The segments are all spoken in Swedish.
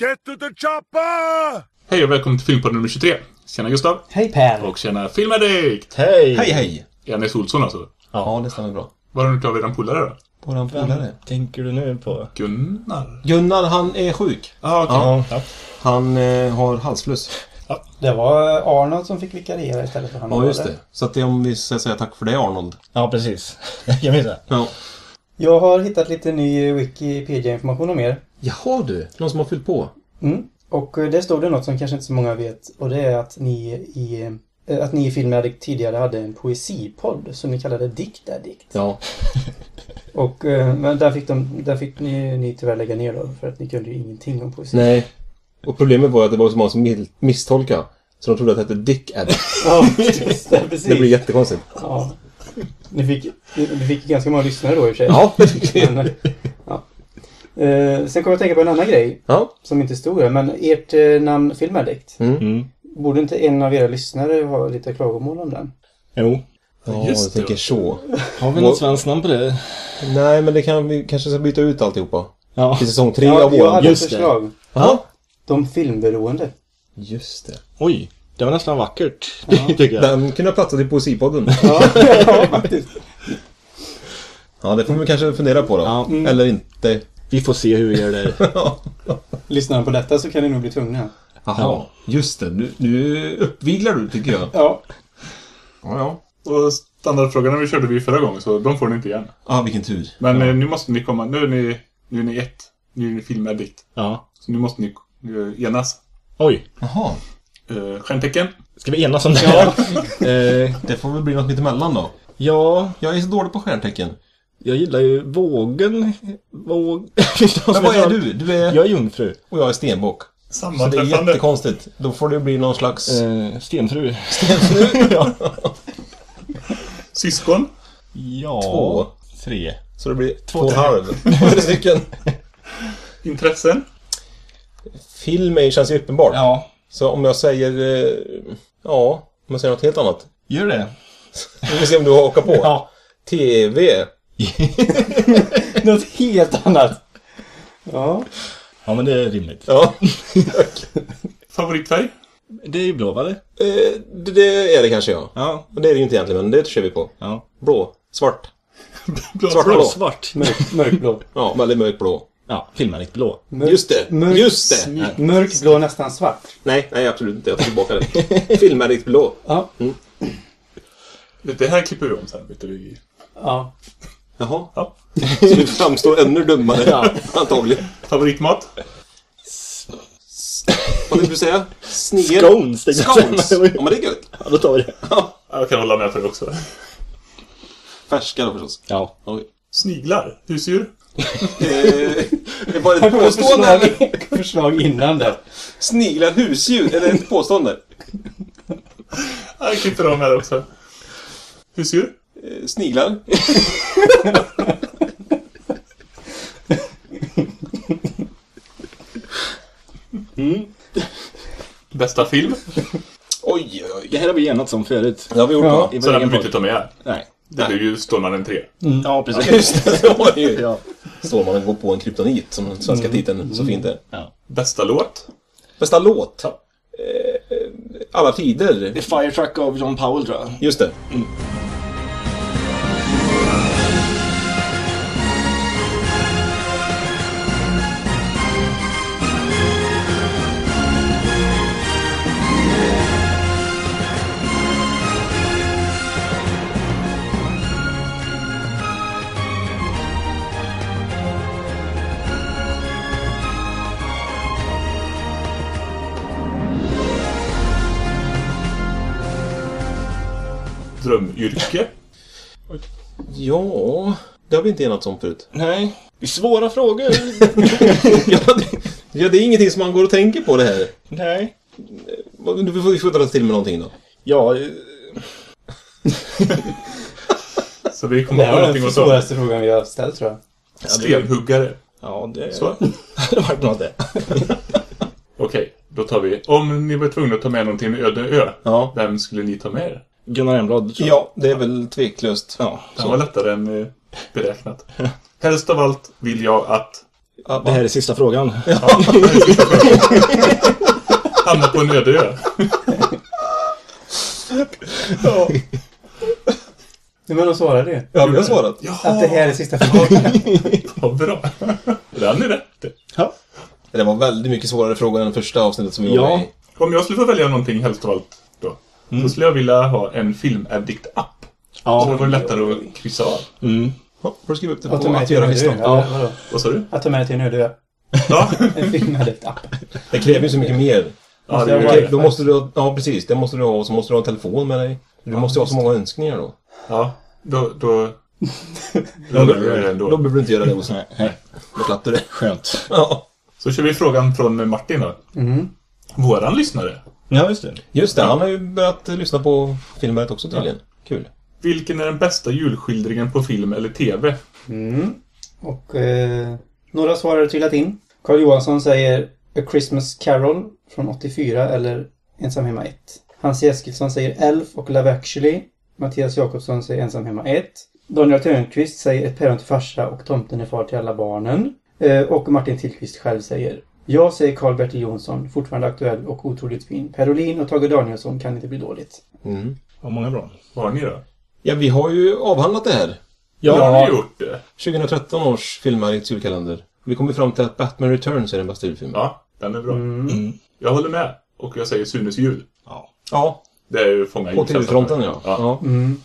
Get to the chopper! Hej och välkommen till Filmpodden nummer 23. Tjena Gustav. Hej Per! Och tjena Filmaddict! Hej! Hej hej! Jannes Olsson alltså. Ja, det stämmer bra. Var har inte av eran polare då? Våran polare. tänker du nu på? Gunnar? Gunnar, han är sjuk. Ah, okej. Ja. Ja. Han eh, har halsfluss. Det var Arnold som fick vikariera istället för han. Ja, just det. Så att det är om vi ska säga tack för det, Arnold. Ja, precis. Jag minns det. Ja. Jag har hittat lite ny Wikipedia-information om er. Jaha du, någon som har fyllt på? Mm. Och eh, det stod det något som kanske inte så många vet. Och det är att ni i, eh, att ni i Filmen tidigare hade en poesipodd som ni kallade Dikt Addict. Ja. Och eh, men där fick, de, där fick ni, ni tyvärr lägga ner då. För att ni kunde ju ingenting om poesi. Nej. Och problemet var att det var så många som misstolkade. Så de trodde att det hette Dick Addict. Ja, just det. Precis. Det blir jättekonstigt. Ja. Ni fick, ni ni fick ganska många lyssnare då i och för sig. Ja. Men. Eh, sen kommer jag att tänka på en annan grej Ja. som inte stod här. Men ert eh, namn Filmaddict. Mm. Mm. Borde inte en av era lyssnare ha lite klagomål om den? Jo. Ja, Just jag det. tänker så. Har vi något svenskt namn på det? Nej, men det kan vi kanske ska byta ut alltihopa. Ja. Till säsong tre Ja, av jag våran. hade ett just det. förslag. Ja. De filmberoende. Just det. Oj. Det var nästan vackert. tycker jag. Den kunde ha platsat i Poesipodden. Ja, ja faktiskt. Ja, det får vi kanske fundera på då. Ja. Eller inte. Vi får se hur vi gör det. Lyssnar ni på detta så kan ni nog bli tvungna. Jaha, just det. Nu, nu uppviglar du tycker jag. Ja. Ja, ja. Och standardfrågorna vi körde vi förra gången, så de får ni inte igen. Ja, vilken tur. Men eh, nu måste ni komma. Nu är ni, nu är ni ett. Nu är ni Filmaddict. Ja. Så nu måste ni eh, enas. Oj. Jaha. Uh, stjärntecken. Ska vi enas om det? Ja. eh, Det får väl bli något mittemellan då. ja, Jag är så dålig på stjärntecken. Jag gillar ju vågen. Våg... Men vad är du? Du är... Jag är jungfru. Och jag är stenbock. Så det är jättekonstigt. Då får det bli någon slags... Eh, stenfru. ja. Syskon. Ja. Två. Tre. Så det blir två och en halv. Tre stycken. Intressen. Film är, känns ju uppenbart. Ja. Så om jag säger... eh, Ja, om jag säger något helt annat. Gör det. Vi får se om du hakar på. Ja. TV. Något helt annat. Ja. Ja, men det är rimligt. Ja. Favoritfärg. Det är ju blå, va? det? Eh, det, det är det kanske ja. Ja. Det är det ju inte egentligen, men det kör vi på. Ja. Blå. Svart. Blå. Svart Blå, blå. svart. Mörk, mörkblå. Ja, väldigt mörkblå. Ja, filmar blå. Mörk, Just det. Mörk, Just det. Mörkblå, nästan svart. Nej, nej absolut inte. Jag tar tillbaka det. Filmärkt blå. Ja. Det här klipper vi om sen. Vet du. i- Ja. Jaha. Ja. Så vi framstår ännu dummare. ja. Antagligen. Favoritmat. Vad vill du säga? Snigel? Scones, jag Scones? Ja, men det är gött. Ja, då tar vi det. Ja, Jag kan hålla med för det också. Färska då förstås. Ja. Oj. Sniglar. Husdjur. Eh, det var ett påstående. eller? Förslag, innan där. Sniglar husdjur? Är det ett påstående? Ja, Jag klipper om här också. Husdjur. Eh, Sniglar? Bästa film. Oj, oj, Det här har vi enats om förut. Det har vi gjort Ja. I Så den behöver vi inte ta med. Nej. Det blir ju Stålmannen 3. Ja, precis. Just det, det var det ju. Ja. Stålmannen går på en kryptonit, som den svenska titeln så fint är. ja. Bästa låt. Bästa låt? Ja. Eh, alla tider. The Fire Truck av John Powell, tror jag. Just det. Drömyrke. Ja, det har vi inte enats om förut. Nej. Det är svåra frågor. ja, det, ja, det är ingenting som man går och tänker på det här. Nej. Du får, vi får dra till med någonting då. Ja, eh, Så vi Det kommer ha var någonting den att ta. svåraste frågan vi har ställt tror jag. Stenhuggare. ja det Så. det var något det. Okej, då tar vi. Om ni var tvungna att ta med någonting till en öde ö. Ja. Vem skulle ni ta med er? Gunnar Emblad. Ja, det är väl tveklöst. Ja. Det var lättare än beräknat. Helst av allt vill jag att Ja, Det här är sista frågan. Hamnar på en öde ö. Nej, men då svarade du. Ja, vi har svarat. Att det här är sista frågan. Vad bra. Det hade ni rätt. Ja. Det var väldigt mycket svårare frågor än första avsnittet som vi Ja. var med i. Om jag skulle få välja någonting helst av allt då. Så skulle jag vilja ha en filmaddict-app. Så det var lättare att kryssa av. Mm. Ja, får du skriva upp det på att göra listan. Ja. Vad sa du? Att ta med det till en öde. Ja, En filmaddict-app. Det kräver ju så mycket mer. ja det bara- det. Då måste du ja precis, det måste du ha och så måste du ha en telefon med dig. Du måste ju ha så många önskningar då. Ja, då... Då, då Då behöver du inte göra det. Nej, nej. Då slapp du det. Skönt. Ja. Så kör vi frågan från Martin då. Mm. Våran lyssnare. Ja, just det. Just det, han har ju börjat lyssna på filmer också tydligen. Kul. Vilken är den bästa julskildringen på film eller TV? Mm. Och eh, några svar har trillat in. Carl Johansson säger A Christmas Carol från 84 eller Ensam hemma 1. Hans Eskilsson säger Elf och Love actually. Mattias Jakobsson säger Ensam hemma 1. Daniel Törnqvist säger Ett päron till farsa och Tomten är far till alla barnen. Eh, och Martin Tillqvist själv säger Jag säger Karl-Bertil Jonsson, fortfarande aktuell och otroligt fin. Perolin och Tage Danielsson kan inte bli dåligt. Mm. Vad många bra. Vad har ni då? Ja, vi har ju avhandlat det här. Ja, Ja. har ni gjort det? 2013 års filmer i julkalender. Vi kom ju fram till att Batman Returns är den bästa julfilmen. Ja, den är bra. Mm. Jag håller med. Och jag säger Sunes jul. Ja. Ja, Det är ju fånga på. TV-fronten ja. Ja. ja. Mm.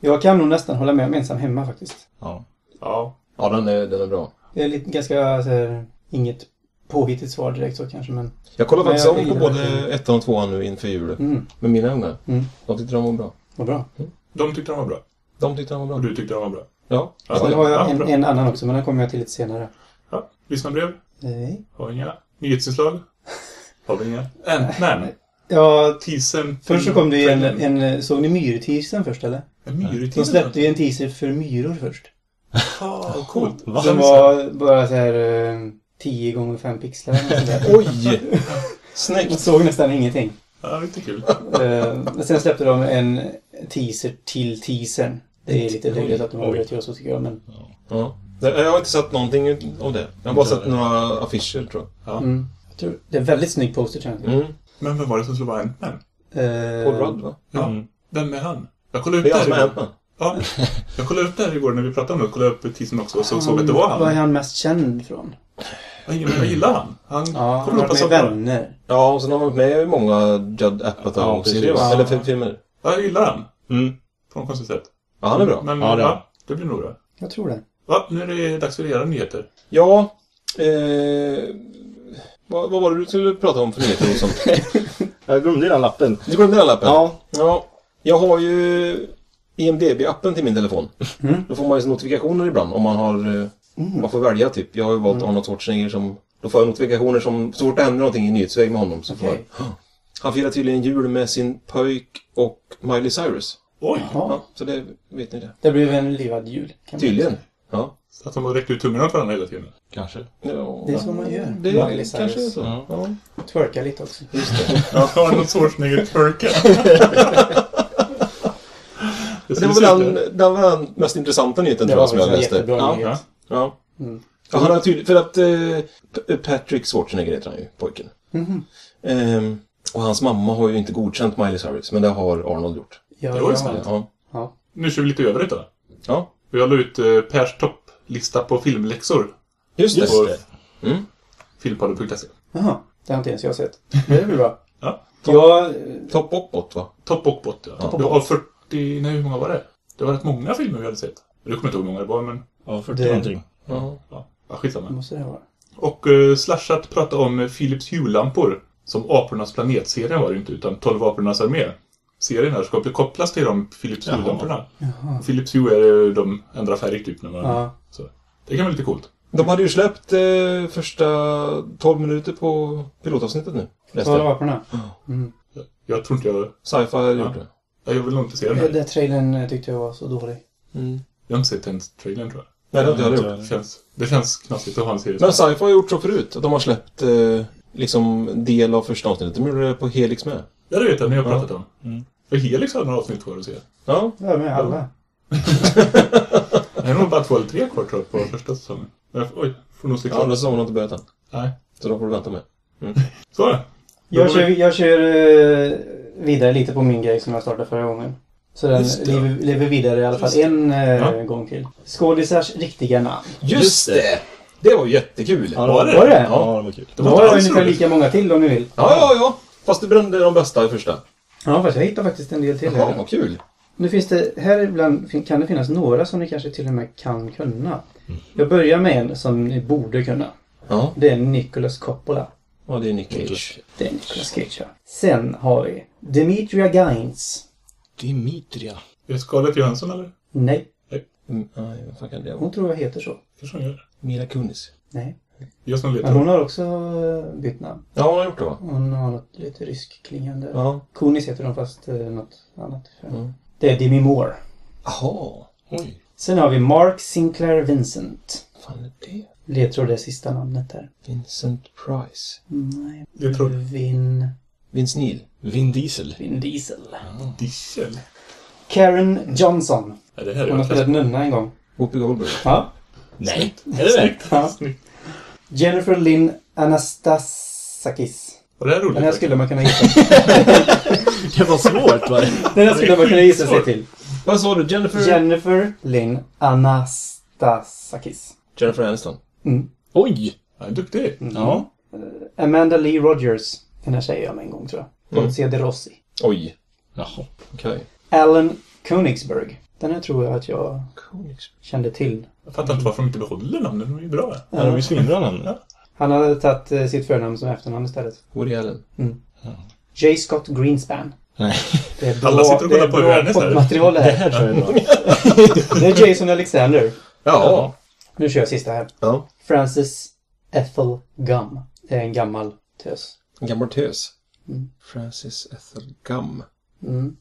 Jag kan nog nästan hålla med om Ensam hemma faktiskt. Ja. Ja. Ja, den är, den är bra. Det är lite ganska så här, inget påhittigt svar direkt så kanske men... Jag kollar faktiskt jag om på både ettan och tvåan nu inför jul. Mm, Med mina ungar. mm, De tyckte de var bra. vad bra. De tyckte de var bra. De tyckte de var Och bra. du tyckte de var bra. Ja. Ja, Sen har jag ja, en, en annan också men den kommer jag till lite senare. Ja. Lyssnarbrev? Nej. Har vi inga. Nyhetsinslag? Har vi inga. Ant-Man. Ja, Teasern. först så kom det ju en, en... Såg ni myrteasern först eller? En De myrteaser? släppte ju en teaser för myror först. Ja, coolt. Va? Som var bara så här eh, 10 gånger 5 pixlar. Oj! Man Snyggt! såg nästan ingenting. Ja, lite kul. Men sen släppte de en teaser till teasern. Det är lite löjligt att de har börjat göra så tycker jag men... Ja. Jag har inte sett någonting av det. Jag har bara sett några affischer tror jag. Mm. Jag tror, det är en väldigt snygg poster känns det. Mm. Men vem var det som skulle vara Ant-Man? Eh, Paul Rudd va? Ja. Mm. Vem är han? Jag kollade upp Det är det han som är här Ant-Man. Ja, jag kollade upp det här igår när vi pratade om det. Jag kollade upp teasern också och så såg att det var Vad är han. han mest känd från? Jag gillar, han. Han Ja, kommer upp och. Vänner. Ja, och sen har han varit med i många Judd Apatow-serier Ja. Eller fi- filmer. Ja, jag gillar han. Mm. På något konstigt sätt. Ja, han är bra. Men Ja, ja, det är det, det blir nog bra. Jag tror det. Ja, nu är det dags för era nyheter. Ja, eh, vad, vad var det du skulle prata om för nyheter och sånt? Jag glömde den lappen. Du glömde den lappen? Ja. Ja, jag har ju IMDB-appen till min telefon. Mm. Då får man ju notifikationer ibland om man har... eh, Man får välja typ. Jag har ju valt Arnold Schwarzenegger som... Då får jag notifikationer som... Så fort det händer någonting i nyhetsväg med honom så får Okej. jag... Han firar tydligen jul med sin pojk och Miley Cyrus. Oj! Ja, så det vet ni det. det blev en livad jul. Tydligen. Ja. Så att de har räckt ut tummen åt varandra hela tiden. Kanske. ja. Det är så man gör. Det Miley är kanske är Cyrus. så. Ja. Ja. Twerka lite också. Ja, Arnold Schwarzenegger twerkar. Det var väl den, den, var den mest intressanta nyheten Det tror var jag som jag väl en läste. jättebra Ja. nyhet. Ja. Mm. Ja, han har tydligt, för att eh, Patrick Schwarzenegger heter han ju, pojken. Mhm. Ehm, och hans mamma har ju inte godkänt Miley Cyrus, men det har Arnold gjort. Ja, Det var ju sant. Ja. ja. Nu kör vi lite övrigt då. Ja, Jag la ut eh, Pers topplista på filmläxor just det. Just på det. Mm. filmpodden.se. Jaha, det har inte ens jag sett. Det blir bra. Ja. Jag... Topp och bott va? Topp och bott, ja. Ja. Du har 40... Nej, hur många var det? Det var rätt många filmer vi hade sett. Jag kommer inte ihåg hur många det var, men... Ja, 40 Det- någonting. Ja. Ja, ja skitsamma. måste det vara. Och uh, Slashat pratade om eh, Philips Hue-lampor. Som Apornas planet-serien var det inte, utan 12 Apornas armé. Serien här ska bli kopplas till de Philips. Hue-lamporna. Philips Hue är de ändrar färg typ när man... Ja. Så. Det kan vara lite coolt. De hade ju släppt eh, första 12 minuter på pilotavsnittet nu. Jag. aporna. Mm. Jag, jag tror inte jag... Sci-fi Ja. gjort det. Jag vill nog inte se den Den här. där trailern eh, tyckte jag var så dålig. Mm. Jag har inte sett ens trailern tror jag. Nej, det har inte jag Ja, gjort. Det känns, det känns knasigt att ha en serie Men Sci-fi har gjort så förut. Att de har släppt eh, liksom del av första avsnittet. De gjorde det på Helix med. Ja, det vet jag. Ni har pratat om. Mm. För Helix har några avsnitt kvar att se. Ja, Ja, med alla. Det är nog bara två eller tre kvar tror jag på första säsongen. Men, oj, Får nog se Ja, andra klart. säsongen har inte börjat än. Nej. Så då får du vänta med. Så är det. Jag kör, jag kör eh, vidare lite på min grej som jag startade förra gången. Så den Just lever, lever vidare i alla fall Just en eh, Ja. gång till. Skådisars riktiga namn. Just det! Det var jättekul. Ja, Var det? Var det? Ja, det var kul. Det Då var har alls ungefär lika många till om ni vill. Ja, ja, ja. Fast du brände de bästa i första. Ja, fast jag hittar faktiskt en del till Jaha, här. vad kul. Nu finns det, här ibland kan det finnas några som ni kanske till och med kan kunna. Mm. Jag börjar med en som ni borde kunna. Ja, Det är Nicholas Coppola. ja det är Nick Cage. Det är Nicholas Cage, ja. Sen har vi Demetria Gaines. Dimitria. Är det Scarlett Johansson eller? Nej, Mm, nej, vad fan kan det vara? hon tror jag heter så. Kanske hon gör. Mila Kunis. Nej. Jag som Men hon har också eh, bytt namn. Ja, hon har gjort det va? Hon har något lite ryskklingande. Ja. Kunis heter hon fast eh, något annat. Mm. Det är Demi Moore. Jaha. Oj. Sen har vi Mark Sinclair Vincent. Vad fan är det? Ledtråd är sista namnet där. Vincent Price. Nej. Ledtråd. Vin... Vince Neil. Vin Diesel. Vin Diesel. Diesel. Karen Johnson. Ja, det här är Hon har spelat nunna en gång. Whoopi Goldberg. Ja. Nej, är det det? ja. Snyggt. Jennifer Lynn Anastasakis. Var det här roligt? Den här skulle man kunna gissa. Det var svårt va? Den här skulle man kunna gissa sig till. Vad sa du? Jennifer? Jennifer Lynn Anastasakis. Jennifer Aniston. Mm. Oj! Ja, duktig. Ja. Amanda Lee Rogers. Den här säger jag med en gång tror jag. Mm. De Rossi. Oj. Jaha. Okej. Alan Königsberg. Den här tror jag att jag kände till. Jag fattar inte varför de inte behåller namnen. De är ju bra. Ja, de är svinbra namn. Han hade tagit eh, sitt förnamn som efternamn istället. Woody Allen. J. Scott Greenspan. Nej. Det är bra, Alla sitter och det kollar på Ernest här. poddmaterial det Det här. här tror jag är bra. Det är Jason Alexander. Ja. Nu kör jag sista här. Ja. Francis Ethel Gum. Det är en gammal tös. En gammal tös. Mm. Francis Ethel Gum. Mm.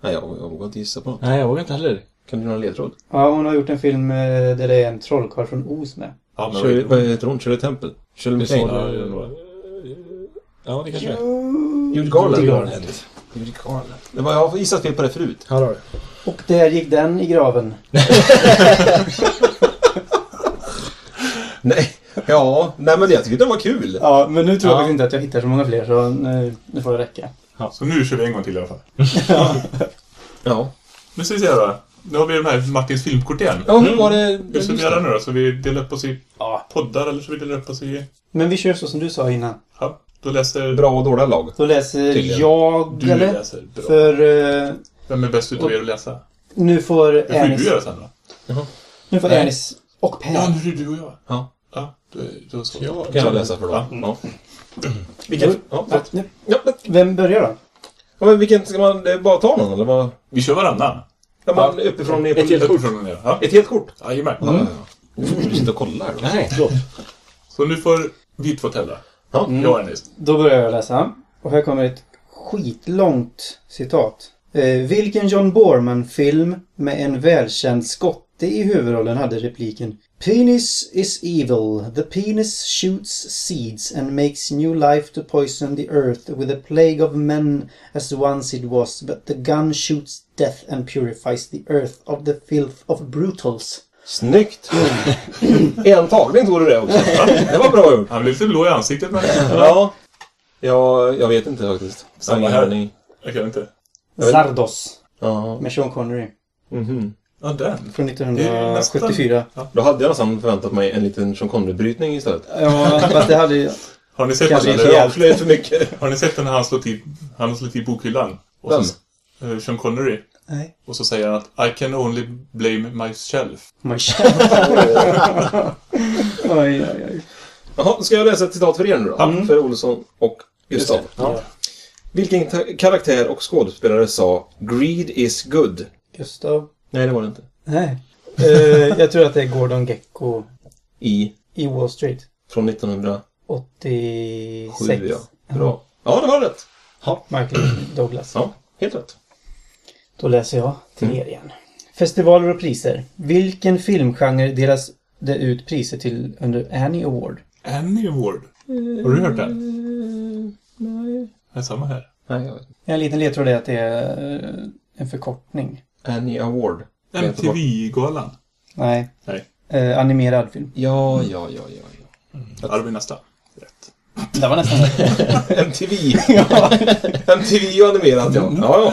Nej, jag, jag vågar inte gissa på något. Nej, jag vågar inte heller. Kan du någon ledtråd? Ja, hon har gjort en film eh, där det är en trollkarl från Oz med. Ja, men Shirley, vad heter hon? Shirley Temple? Shirley Det sa MacLaine? du. Ja, det kanske är. Judy Garland. Judy Garland. Det var, jag har gissat fel på det förut. Har du. Och där gick den i graven. Nej. Ja, nej men jag tyckte den var kul. Ja, men nu tror jag Ja. faktiskt inte att jag hittar så många fler så nu, nu får det räcka. Så nu kör vi en gång till i alla fall. Ja. Nu ska vi se då. Nu har vi de här Martins filmkort igen. Ja, hur var det? Hur ska vi göra nu då? Så vi delar upp oss i Ja. poddar eller så vi delar upp oss i... Men vi kör så som du sa innan. Ja, då läser... Bra och dåliga lag. Då läser Tydligen. jag, Du eller? läser bra. För eh, Vem är bäst utav er att läsa? nu får Det får ju Ernest... du göra sen då. Nu får Nej. Ernest och Per. Ja, nu är det du och jag. Ja. Ja, då, då så. Ja. Kan jag läsa för då? Ja. Vilken? Ja, Ja, nu. Ja, men- Vem börjar då? ja, men vilken? Ska man eh, bara ta någon eller vad? Vi kör varannan. Ja, man uppifrån ner på... Ett helt kort. Ja, Ett helt kort? jajamän. Ja, ja, ja. Nu får du sitta och kolla här då. Nej, förlåt. Så nu får vi två tävla. Ja. Mm. Jag och Ernest. Då börjar jag läsa. Och här kommer ett skitlångt citat. Eh, vilken John Borman-film med en välkänd skotte i huvudrollen hade repliken Penis is evil. The penis shoots seeds and makes new life to poison the earth with a plague of men as once it was. But the gun shoots death and purifies the earth of the filth of brutals. Snyggt! en tagning tog du det också. Det var bra gjort. Han blev lite blå i ansiktet men Ja. Ja, jag vet inte faktiskt. Samma här. jag kan inte. Zardos Ja. med Sean Connery Mhm. Ja, den. från Det är nästan- 1974. Då hade jag nästan förväntat mig en liten Sean Connery-brytning istället. Ja, fast det hade ju... Har ni sett Kanske den? Eller? Jag avslöjar för mycket. Har ni sett den när han slår till, han slår till bokhyllan? Och Vem? Så, eh, Sean Connery. Nej. Och så säger han att I can only blame myself. My oj, oj, oj. Jaha, ska jag läsa ett citat för er nu då? Mm. För Olsson och Gustav. Ja. Vilken karaktär och skådespelare sa “Greed is good”? Gustav? Nej, det var det inte. Nej. Eh, jag tror att det är Gordon Gecko I, i Wall Street. från 1907 86. ja. Bra. Ja, det var rätt. Michael Douglas. Ja, helt rätt. Då läser jag till Mm. er igen. Festivaler och priser. Vilken filmgenre delas det ut priser till under Annie Award? Annie Award. Har du hört den? Nej. Det är samma här. Nej, jag vet inte. En liten ledtråd är att det är eh, en förkortning. Annie Award. MTV-galan. Nej. Nej. Eh, animerad film. Ja, ja, ja, ja. ja. Arvid nästa. Rätt. Det var nästan rätt. MTV. MTV och animerat, ja. Ja, ja.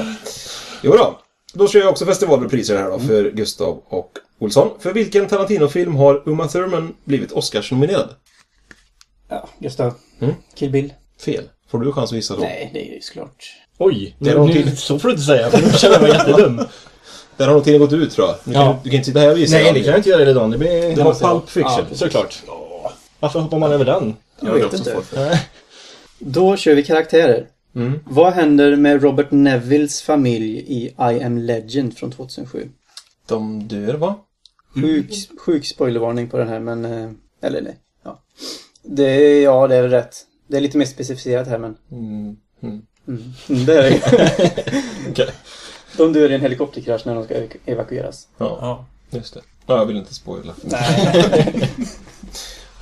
Jo då. Då kör jag också festivalrepriser här då för Gustav och Olsson. För vilken Tarantino-film har Uma Thurman blivit Oscars-nominerad? Ja, Gustav. Mm. Kill Bill. Fel. Får du chans att gissa då? Nej, det är ju såklart. Oj, Det är nu, nu, så får du inte säga. För nu känner jag mig jättedum. Där har nog tiden gått ut tror jag. Du kan, Ja. du kan inte sitta här och gissa. Nej, det kan jag inte göra idag. Det blir Det jag. Pulp Fiction, Ja, såklart. Varför hoppar man över den? Jag Ja, det är vet inte. Då kör vi karaktärer. Mm. Vad händer med Robert Nevilles familj i I am Legend från 2007? De dör, va? Sjuk, sjuk spoilervarning på den här, men... eh, Eller nej. Ja. Det är, ja, det är väl rätt. Det är lite mer specificerat här, men... Mm. Mm. Mm, mm, det är det. Okej. I en helikopterkrasch när de ska evaku- evakueras. Ja, Ja. just det. Ja, jag vill inte spoila.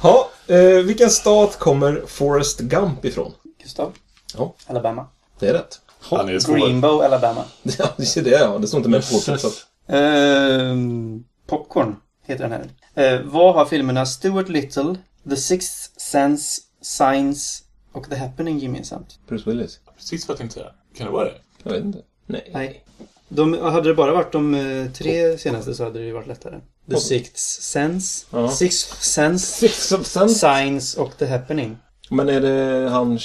Ja, eh, vilken stat kommer Forrest Gump ifrån? Gustav? Ja. Alabama. Det är rätt. Han är. Greenbow, Alabama. Ja, det är det ja. Det står inte med på Jösses. så att- Ehm, Popcorn heter den här. Eh, vad har filmerna Stuart Little, The Sixth Sense, Signs och The Happening gemensamt? Bruce Willis. Precis vad jag tänkte säga. Kan det vara det? Jag vet inte. Nej. Nej. De, hade det bara varit de eh, tre senaste så hade det ju varit lättare. The Oj. Sixth Sense, Ja. Sixth Sense, Six of Sense. Signs och The Happening. Men är det han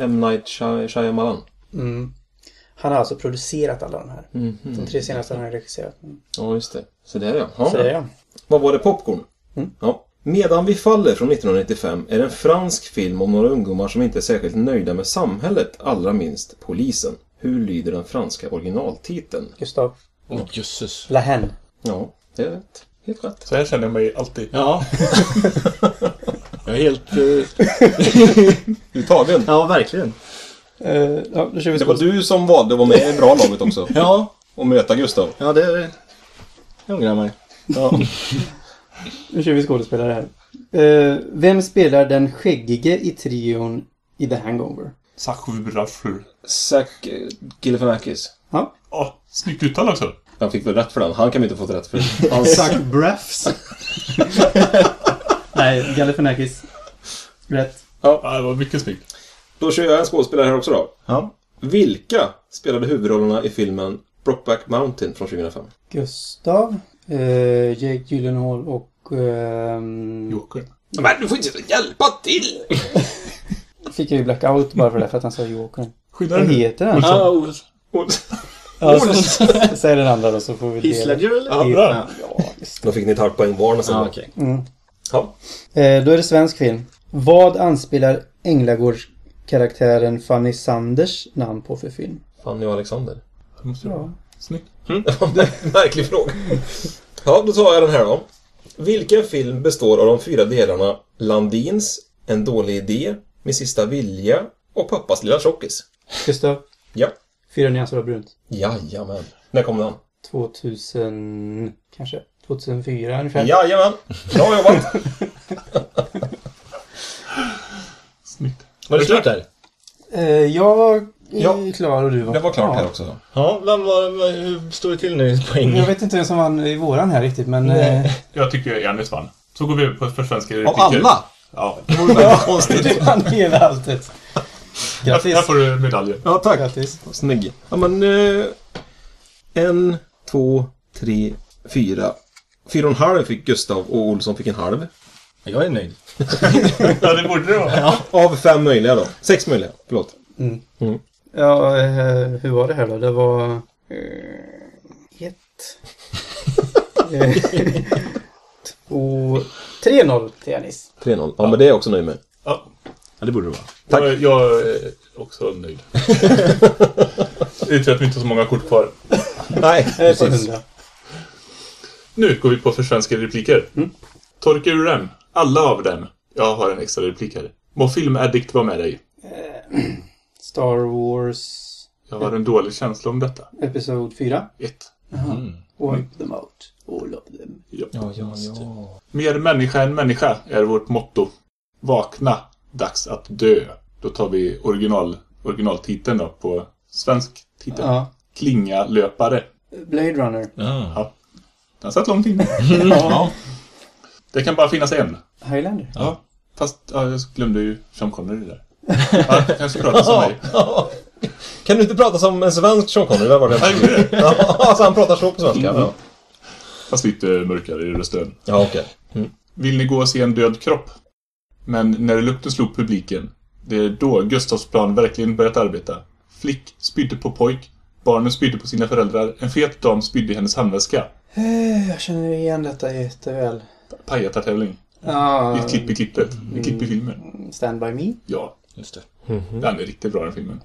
M. Night Shy- Shyamalan? Mm. Han har alltså producerat alla de här. Mm. De tre senaste har han regisserat. Mm. Ja, just det. Så det är ja. ja. Så det är jag. Vad var det? Popcorn? Mm. Ja. Medan vi faller från 1995 är en fransk film om några ungdomar som inte är särskilt nöjda med samhället, allra minst polisen. Hur lyder den franska originaltiteln? Gustav. Åh, jösses. La Hen. Ja, det är rätt. Helt rätt. Så här känner jag mig alltid. Ja. jag är helt... eh, Du är tagen. ja, verkligen. Eh, ja, då kör vi Det var du som valde att vara med i bra laget också. Ja, Och möta Gustav. ja det... Jag ångrar mig. Ja. Nu kör vi skådespelare här. Eh, vem spelar den skäggige i trion i The Hangover? Sachurafur. Zac eh, Galifianakis. Ja. Åh, snyggt uttal också. Han fick väl rätt för den. Han kan vi inte fått rätt för. Han Zac Braffs. Nej, Galifianakis. Rätt. Ja, det var mycket snyggt. Då kör jag en skådespelare här också då. Ja. Vilka spelade huvudrollerna i filmen Brockback Mountain från 2005? Gustav. Eh, Jake Gyllenhaal och... ehm, Jokern. Men du får inte hjälpa till! Fick jag ju blackout bara för det, för att han sa Jokern. Skydda Vad heter han? Ja, och- Ja, så, säg den andra då så får vi Heath Ledger eller? Ja, bra. Ja, Då fick ni ett halvt poäng var nästan. Ja, det. Mm. Ja. Eh, då är det svensk film. Vad anspelar Änglagårds-karaktären Fanny Sanders namn på för film? Fanny och Alexander. Det måste vara. Ja. Snyggt. En märklig fråga. Ja, då tar jag den här då. Vilken film består av de fyra delarna Landins, En dålig idé, Min sista vilja och Pappas lilla tjockis? Gustav, Ja. Fyra nyanser av brunt. Jajamän. När kom den? 2000... Kanske? 2004 ungefär? Jajamän. Bra jobbat. Snyggt. Var det slut där? Eh, jag Ja. klar och du var Det var klart ja. här också. Ja, vem var, hur står det till nu i poäng? Jag vet inte vem som vann i våran här riktigt men... Eh, Jag tycker Janis vann. Så går vi över på försvenskade Av repliker. alla? Ja. Det vore väldigt konstigt. du vann hela alltet. Grattis. här får du medaljen. Ja, tack. Grattis. Snygg. Ja, men... Eh, en, två, tre, fyra. Fyra och en halv fick Gustav och Olsson fick en halv. Jag är nöjd. Ja, det borde det vara. Av fem möjliga då. Sex möjliga, förlåt. Mm. Mm. Ja, eh, hur var det här då? Det var... Eh, ett... Eh, två... 3-0 till Janis. 3-0. Ja, men det är jag också nöjd med. Ja, Ja, det borde det vara. Tack. Jag, jag är också nöjd. det är tur att vi inte har så många kort kvar. Nej, precis. 100. Nu går vi på försvenskade repliker. Mm. Torka ur dem. Alla av dem. Jag har en extra replik här. Må filmaddict vara med dig. Star Wars... Jag har en dålig känsla om detta. Episod 4. Ett. Wipe them out. All of them. Ja. Ja, ja, ja. Mer människa än människa är vårt motto. Vakna. Dags att dö. Då tar vi original, originaltiteln då på svensk titel. Ja. Klinga löpare. Blade Runner. Ja. Den satt långt inne. Ja. Det kan bara finnas en. Highlander. Ja. Fast, ja, jag glömde ju Sean Connery där. Ja, jag kanske pratar som mig. Kan du inte prata som en svensk Sean Connery? Var det? Ja, jag gjorde det. Ja, så han pratar så på svenska? Ja, Fast lite mörkare i rösten. ja okej. Vill ni gå och se en död kropp? Men när lukten slog publiken, det är då Gustavsplan verkligen börjat arbeta. Flick spydde på pojk, barnen spydde på sina föräldrar, en fet dam spydde i hennes handväska. Eh, Jag känner igen detta jätteväl. Pajatartävling. Ja, I ett klipp i klippet. I klipp i filmen. Stand By Me. Ja, Just det. den är riktigt bra den filmen.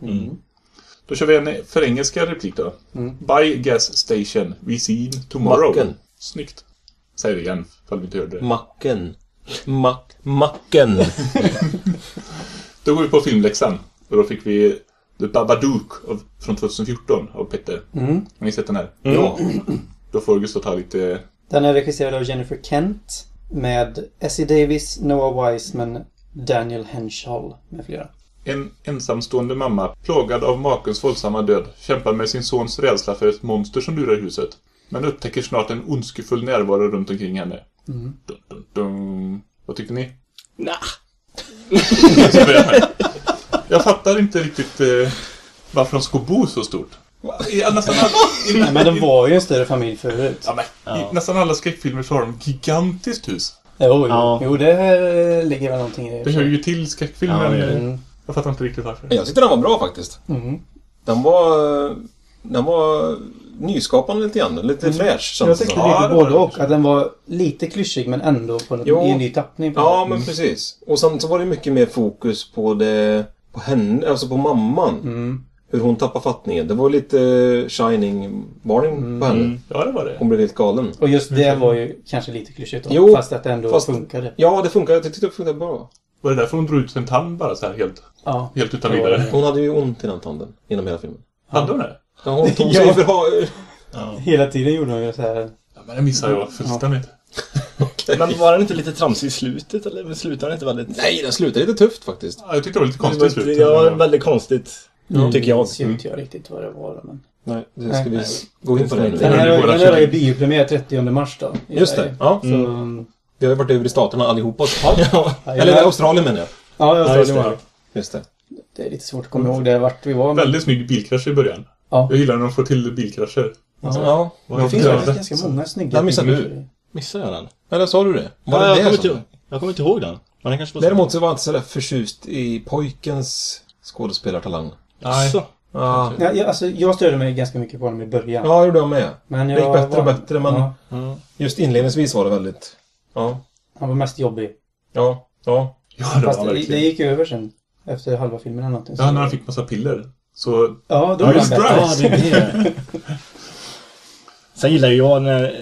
Då kör vi en för engelska replik då. By gas station, we seen tomorrow. Macken. Snyggt. Säg det igen, ifall vi inte hörde det. Macken. Mack. Macken. Då går vi på filmläxan. Och då fick vi The Babadook av, från 2014 av Petter. Har ni sett den här? Ja. Då får Gustav ta lite... Den är regisserad av Jennifer Kent med Essie Davis, Noah Wiseman, Daniel Henshall med flera. En ensamstående mamma, plågad av makens våldsamma död, kämpar med sin sons rädsla för ett monster som lurar i huset. Men upptäcker snart en ondskefull närvaro runt omkring henne. Dun, dun, dun. Vad tycker ni? Nah. Börjar jag fattar inte riktigt eh, varför de ska bo så stort. I, nästan, all, i, Nej, men de var ju en större familj förut. ja, men, I nästan alla skräckfilmer så har de gigantiskt hus. Jo, jo. Ja. jo det eh, ligger väl någonting i Det hör ju till skräckfilmen. Ja, det det. Mm. Jag fattar inte riktigt varför. Jag tyckte den var bra faktiskt. Mm. Den var... Den var nyskapande lite grann. Lite fräsch Jag tyckte. Ja, lite var både det. och. Att den var lite klyschig men ändå på en, i en ny tappning. På Ja, det. men precis. Och sen så var det mycket mer fokus på det... På henne, alltså på mamman. Mm. Hur hon tappade fattningen. Det var lite shining-varning på henne. Ja, det var det. Hon blev helt galen. Och just det var ju kanske lite klyschigt Jo, fast att det ändå fast- funkade. Ja, det funkar. Jag tyckte det funkade bra. Var det därför hon drog ut en tand bara så här helt, Ja. helt utan Ja. vidare? Hon hade ju ont i den tanden genom hela filmen. Hade hon det? Ja, hon tog Ja. sig ha... Hela tiden gjorde hon ju så här. Ja, men det missade jag fullständigt. Men var den inte lite tramsig i slutet? Eller Men slutade den inte väldigt... Nej, den slutade lite tufft faktiskt. Ja, jag tyckte det var lite var konstigt slut. Ja, väldigt konstigt. Tycker jag. ju inte jag riktigt vad det var. Men... Nej, det Nej. ska vi gå in på det Den nu. Här, är den här känner. biopremiär 30 mars då. Just det. Ja. Så, Vi har ju varit över i staterna allihopa. Ja. ja, Eller jag- Australien menar jag. Ja, Ja, tror just det var. Just det. Det är lite svårt att komma ihåg det vart vi var. Men... Väldigt snygg bilkrasch i början. Ja. Jag gillar när de får till bilkrascher. Ja. Vad Det finns Ja, faktiskt det- ganska många snygga Den missade du. Missade jag den? Eller sa du det? Var Ja, det jag, det kommer inte, jag kommer inte ihåg den. Men den kanske var Däremot så var jag inte så där förtjust i pojkens skådespelartalang. Nej. Så. Ja, Ja, jag, alltså, jag störde mig ganska mycket på dem i början. ja det gjorde jag med. Men Det jag gick bättre och var- bättre, men Ja, Ja. just inledningsvis var det väldigt... Ja, han var mest jobbig. ja, ja. Ja, det Fast var det, det gick över sen. Efter halva filmen eller någonting. Ja, när han fick massa piller. Så... Ja, då var han det. Ja, det är det. Sen gillar jag när...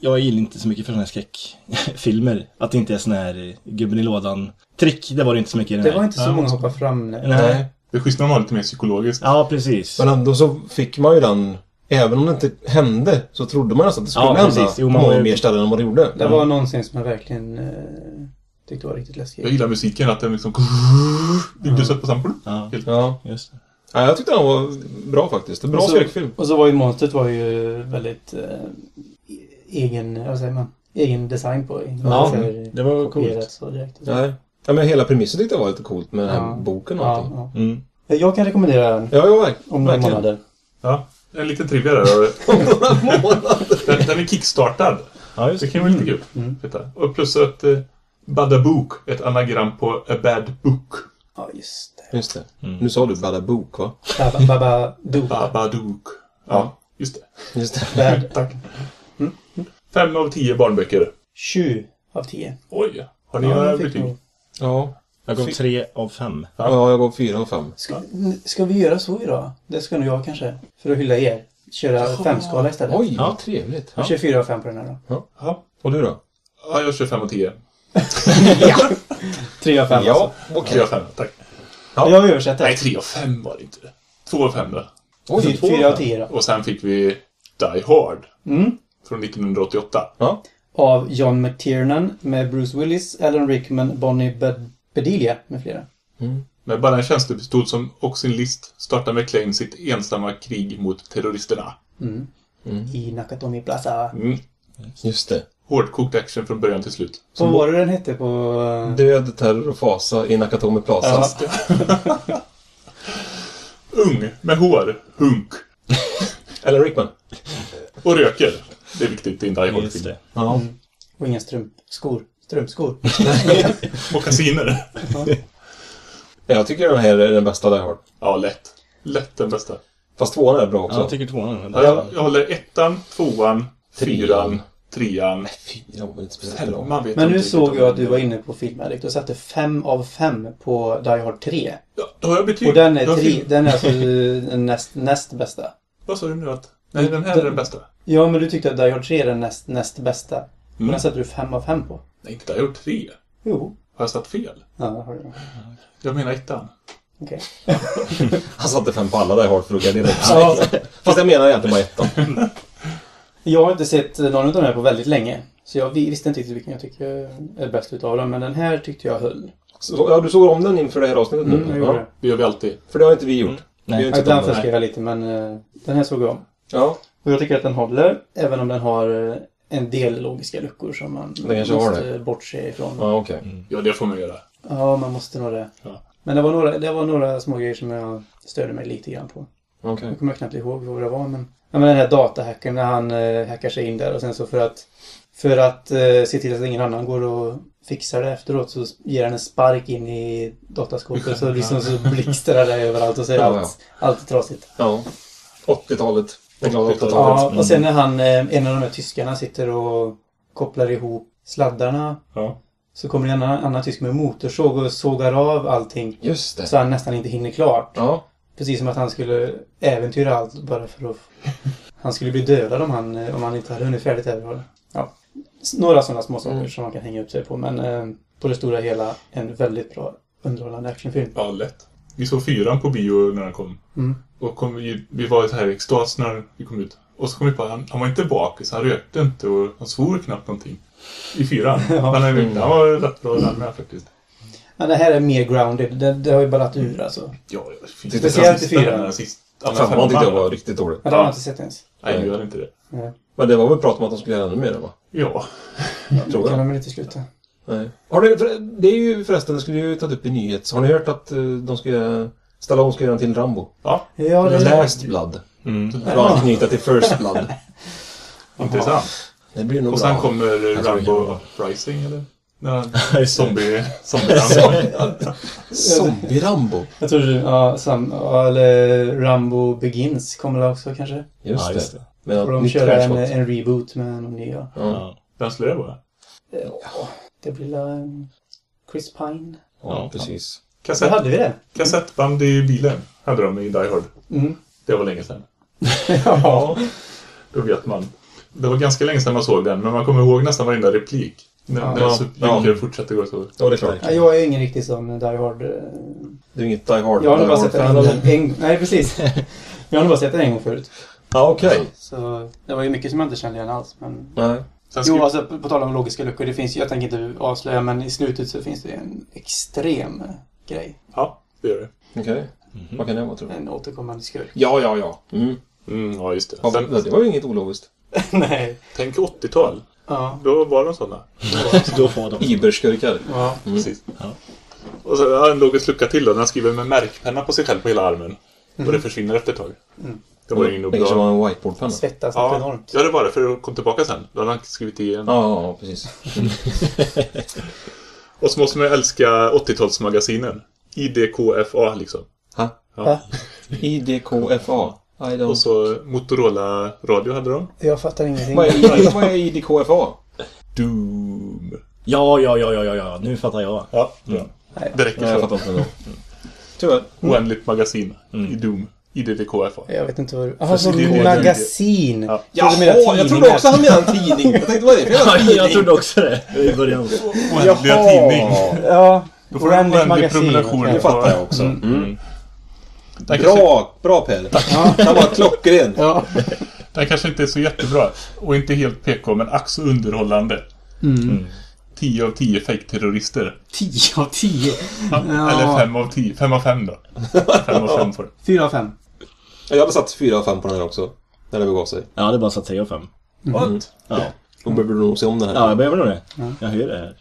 Jag gillar inte så mycket för såna här skräckfilmer. Att det inte är sån här gubben i lådan-trick. Det var det inte så mycket i den Det här. var inte så Ja, många så- hoppar fram. Nej. Nej. Det är schysst när man har lite mer psykologiskt. Ja, precis. Men ändå så fick man ju den... Även om det inte hände så trodde man nästan att det skulle Ja, hända precis. Jo, på man var ju- mer ställen än vad det gjorde. Det var någonsin som jag verkligen eh, tyckte var riktigt läskigt. Jag gillar musiken, att den liksom byggdes upp på samma Ja, Helt- Ja. just det. Ja, jag tyckte den var bra faktiskt. En bra Och så- skräckfilm. Och så var ju monstret var ju väldigt eh, egen, vad säger man? Egen design på. Ja, Så här, det var coolt. Så direkt. Nej. Ja, men hela premissen tyckte jag var lite coolt med den här Ja. boken och Ja, allting. ja. Mm. Jag kan rekommendera den Ja, ja, om några månader. Ja. En liten trivia där. den, den är kickstartad. Ja, just Det det. kan vara lite kul. Mm. Veta. Och plus att eh, Badabook, ett anagram på A Bad Book. Ja, just det. Just det. Mm. Nu sa du Badabook, va? Baba, baba, do. Babadook. Ja, just det. Just det. Bad. Tack. Fem av tio barnböcker. 20 av 10. Oj, har ni Ja, några betyg? nog- Ja. Jag gav tre av fem. Ja, jag gav fyra och fem. Ska, ska vi göra så idag? Det ska nog jag kanske. För att hylla er. Köra femskala istället. Oj, Ja. vad trevligt. Jag kör 4 av 5 på den här då. Ja. Och du då? ja, jag kör fem av tio. 3 av 5 Ja, Tre av fem, tack. Alltså. Jag översätter. Nej, tre av fem var det inte. Två av fem då. Oj, 4 av 10 då. Och sen fick vi Die Hard. Mm. Från 1988. Ja. Av John McTiernan med Bruce Willis, Alan Rickman, Bonnie Bed- Bedelia med flera. Med bara en tjänstepistol som och sin list startar McLean sitt ensamma krig mot terroristerna. I Nakatomi Plaza. Mm. Just det. Hårdkokt action från början till slut. Vad var det den hette på... Död, terror och fasa i Nakatomi Plaza. Ja. Ung, med hår, hunk Eller Rickman. och röker. Det är viktigt i en Die Hard-film. Ja. Och inga strumpskor. Strumpskor. Mockasiner. Jag tycker den här är den bästa Die Hard. Ja, lätt. Lätt den bästa. Fast tvåan är bra också. Ja, jag tycker tvåan. Ja, jag, jag håller ettan, tvåan, fyran, trean, Fyra var inte speciellt bra. femman vet Men nu såg jag att du var inne på filmaddict och satte fem av fem på Die Hard 3. Ja, då har jag betyg. Och den är, tre, film- den är alltså den näst, näst bästa. Vad sa du nu att... Nej, den här är den bästa. Ja, men du tyckte att Die Hard 3 är den näst, näst bästa. Mm. den sätter du fem av fem på. Nej, inte Die Hard 3. Jo. Har jag satt fel? Ja, det har du. Jag menar ettan. Okej. Han satte fem på alla Die Hard för att gardera upp sig. Fast jag menar egentligen bara ettan. Jag har inte sett någon av de här på väldigt länge. Så jag visste inte riktigt vilken jag tycker är bäst utav dem. Men den här tyckte jag höll. Så, ja, du såg om den inför det här avsnittet nu? Mm, jag ja. det. Det gör vi alltid. För det har inte vi gjort. Mm. Vi har Nej. inte sett Ibland fuskar jag lite men eh, den här såg jag om. Ja, Och jag tycker att den håller. Även om den har eh, en del logiska luckor som man har måste bortse ifrån. ja okej. Ja, det får man göra. Ja, man måste nog det. Ja. Men det var, några, det var några små grejer som jag störde mig lite grann på. Okej. Jag kommer knappt ihåg vad det var men... Ja men den här datahacken när han eh, hackar sig in där och sen så för att... För att eh, se till att ingen annan går och fixar det efteråt så ger han en spark in i dataskåpet så liksom så blixtrar det överallt och så är Ja, allt, allt är trasigt. Ja. 80-talet. Det glada 80-talet. 80-talet. Ja, och sen när han, eh, en av de här tyskarna sitter och kopplar ihop sladdarna Ja. så kommer en annan, annan tysk med motorsåg och sågar av allting Just det. så han nästan inte hinner klart. Ja. Precis som att han skulle äventyra allt bara för att... Han skulle bli dödad om han, eh, om han inte hade hunnit färdigt här. Ja. Några sådana små saker Mm. som man kan hänga upp sig på. Men eh, på det stora hela en väldigt bra underhållande actionfilm. Ja, lätt. Vi såg fyran på bio när den kom. Mm. Och kom vi, vi var här i extas när vi kom ut. Och så kom vi på att han, han var inte bakis, han rökte inte och han svor knappt någonting. I fyran. Ja. Men han, han var rätt bra den med faktiskt. Men det här är mer grounded. Det, det har ju ballat ur alltså. Ja, det Speciellt i fyran. ja, Femman tyckte jag var riktigt dålig. Men det har jag inte sett ens. Nej, du gör inte det. Nej. Men det var väl prat om att de skulle göra ännu mer va? Ja. Tror kan jag. de väl inte sluta. Nej. Har ni, det är ju förresten, det skulle ju tagit upp i nyhets. Har ni hört att eh, de ska göra... Stallone ska göra en till Rambo? Ja, Ja, det Last Blood. Mm. För att anknyta till First Blood. intressant. Det blir nog Och sen bra. kommer Jag det kan Rambo. Rising, eller? Det. Zombie... Zombie-Rambo. Zombie-Rambo. Jag tror du, ja, sam, eller Rambo Begins kommer det också kanske. Just, Ja, just det. Och något de nytt kör en, en reboot med någon nya. Ja. Ja. Vem skulle det vara? Ja, det blir väl Chris Pine. ja, precis. Kassett, hade vi det. kassettband i bilen hade de i Die Hard. Mm. Det var länge sedan. ja. Då vet man. Det var ganska länge sedan man såg den, men man kommer ihåg nästan varenda replik. När, Ja. när Ja. Joker Ja. fortsätter gå så. Ja, det är klart. Ja, jag är ingen riktig sån Die Hard. eh, Du är inget Die Hard. Jag har nog bara sett den en. En, nej, precis. Jag har nog bara sett den en gång förut. Ja, okej. Så det var ju mycket som jag inte kände igen alls. Men... Nej. Sen Jo, alltså på, på tal om logiska luckor. Det finns, ju- jag tänker inte avslöja, men i slutet så finns det en extrem eh, grej. Ja, det gör det. Okej. Vad kan det vara, tror du? En återkommande skurk. Ja, ja, ja. Mm. Mm, ja, just det. Ja, det var ju inget ologiskt. nej. tänk 80-tal. Ja. Då var de sådana. Då får de. Iberskurkar. ja. Precis. Ja. Och så har en logisk lucka till då. när han skriver med märkpenna på sig själv på hela armen. Och det försvinner efter ett tag. Mm. Det var ju nog Det bra. var en whiteboardpenna. Svettas Ja, enormt. ja, det var det. För att komma tillbaka sen. Då hade han skrivit igen. Ja, ja, precis. Och så måste man älska 80-talsmagasinen. IDKFA liksom. Ha? Ja. IDKFA. Och så Motorola-radio hade de. Jag fattar ingenting. Vad är, vad är IDKFA? Doom. Ja, ja, ja, ja, ja, ja. Nu fattar jag. Ja, bra. Nej. Det räcker Nej, jag så. fattar inte ändå. Tyvärr. Oändligt magasin i Doom. IDDKFA. Jag vet inte vad du... Jaha, så magasin. Ja. Jag trodde du Jaha, jag trodde också han menade en tidning. Jag tänkte, vad är det för tidning? jag trodde också det i början. Oändliga tidning. Ja. Då får du Oändligt oändlig magasin. prenumeration. okej. Det fattar jag också. Mm. Mm. Kanske, Bra, bra Per. Han var klockren. Ja. den kanske inte är så jättebra. Och inte helt PK, men så underhållande. Mm. 10 av 10 fake-terrorister. 10 av 10. Ja. Ja. Eller 5 av 10. 5 av 5 då. 5 av 5 får det. 4 av 5. Jag hade satt 4 av 5 på den här också. När det begav sig. Jag hade bara satt 3 och 5. What? Ja. Då behöver du nog se om den här. Ja, jag behöver nog det. Jag hör det här.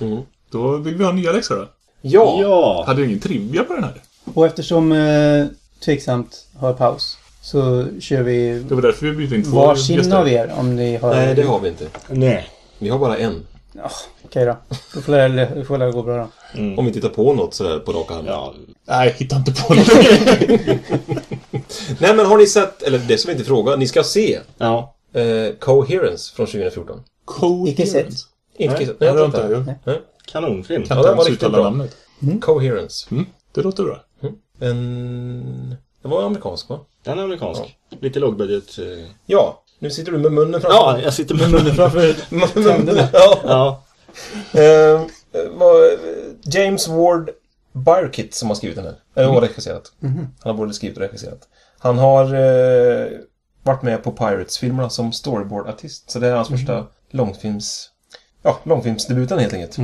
Mm. Då vill vi ha nya läxor då. Ja! Ja! Hade du ingen trivia på den här? Och eftersom eh, Tveksamt har paus så kör vi Det var därför vi bytte in två varsin gäster. av er om ni har... Nej, det har vi inte. Nej. Vi har bara en. Okej då. Då får det, det får det gå bra då. Om vi inte tar på något sådär på rak arm. Ja. Nej, hitta inte på något. Nej, men har ni sett, eller det som inte fråga, ni ska se Ja. eh, Coherence från 2014. Icke sett. Coherence. Inte Nej. sett? Det har inte. Nej. Kanonfilm. Kan Ja, inte den var riktigt uttala bra. namnet. Coherence. Mm, det låter bra. En... Det var amerikansk va? Den är amerikansk. Lite lågbudget. eh. Ja, nu sitter du med munnen framför. Ja, jag sitter med munnen framför. Munnen. ja. Ja. Eh, vad, James Ward Byerkit som har skrivit den här. Eller har regisserat. Han har både skrivit och regisserat. Han har eh, varit med på Pirates-filmerna som storyboard-artist. Så det är hans första långfilms... Ja, långfilmsdebuten helt enkelt.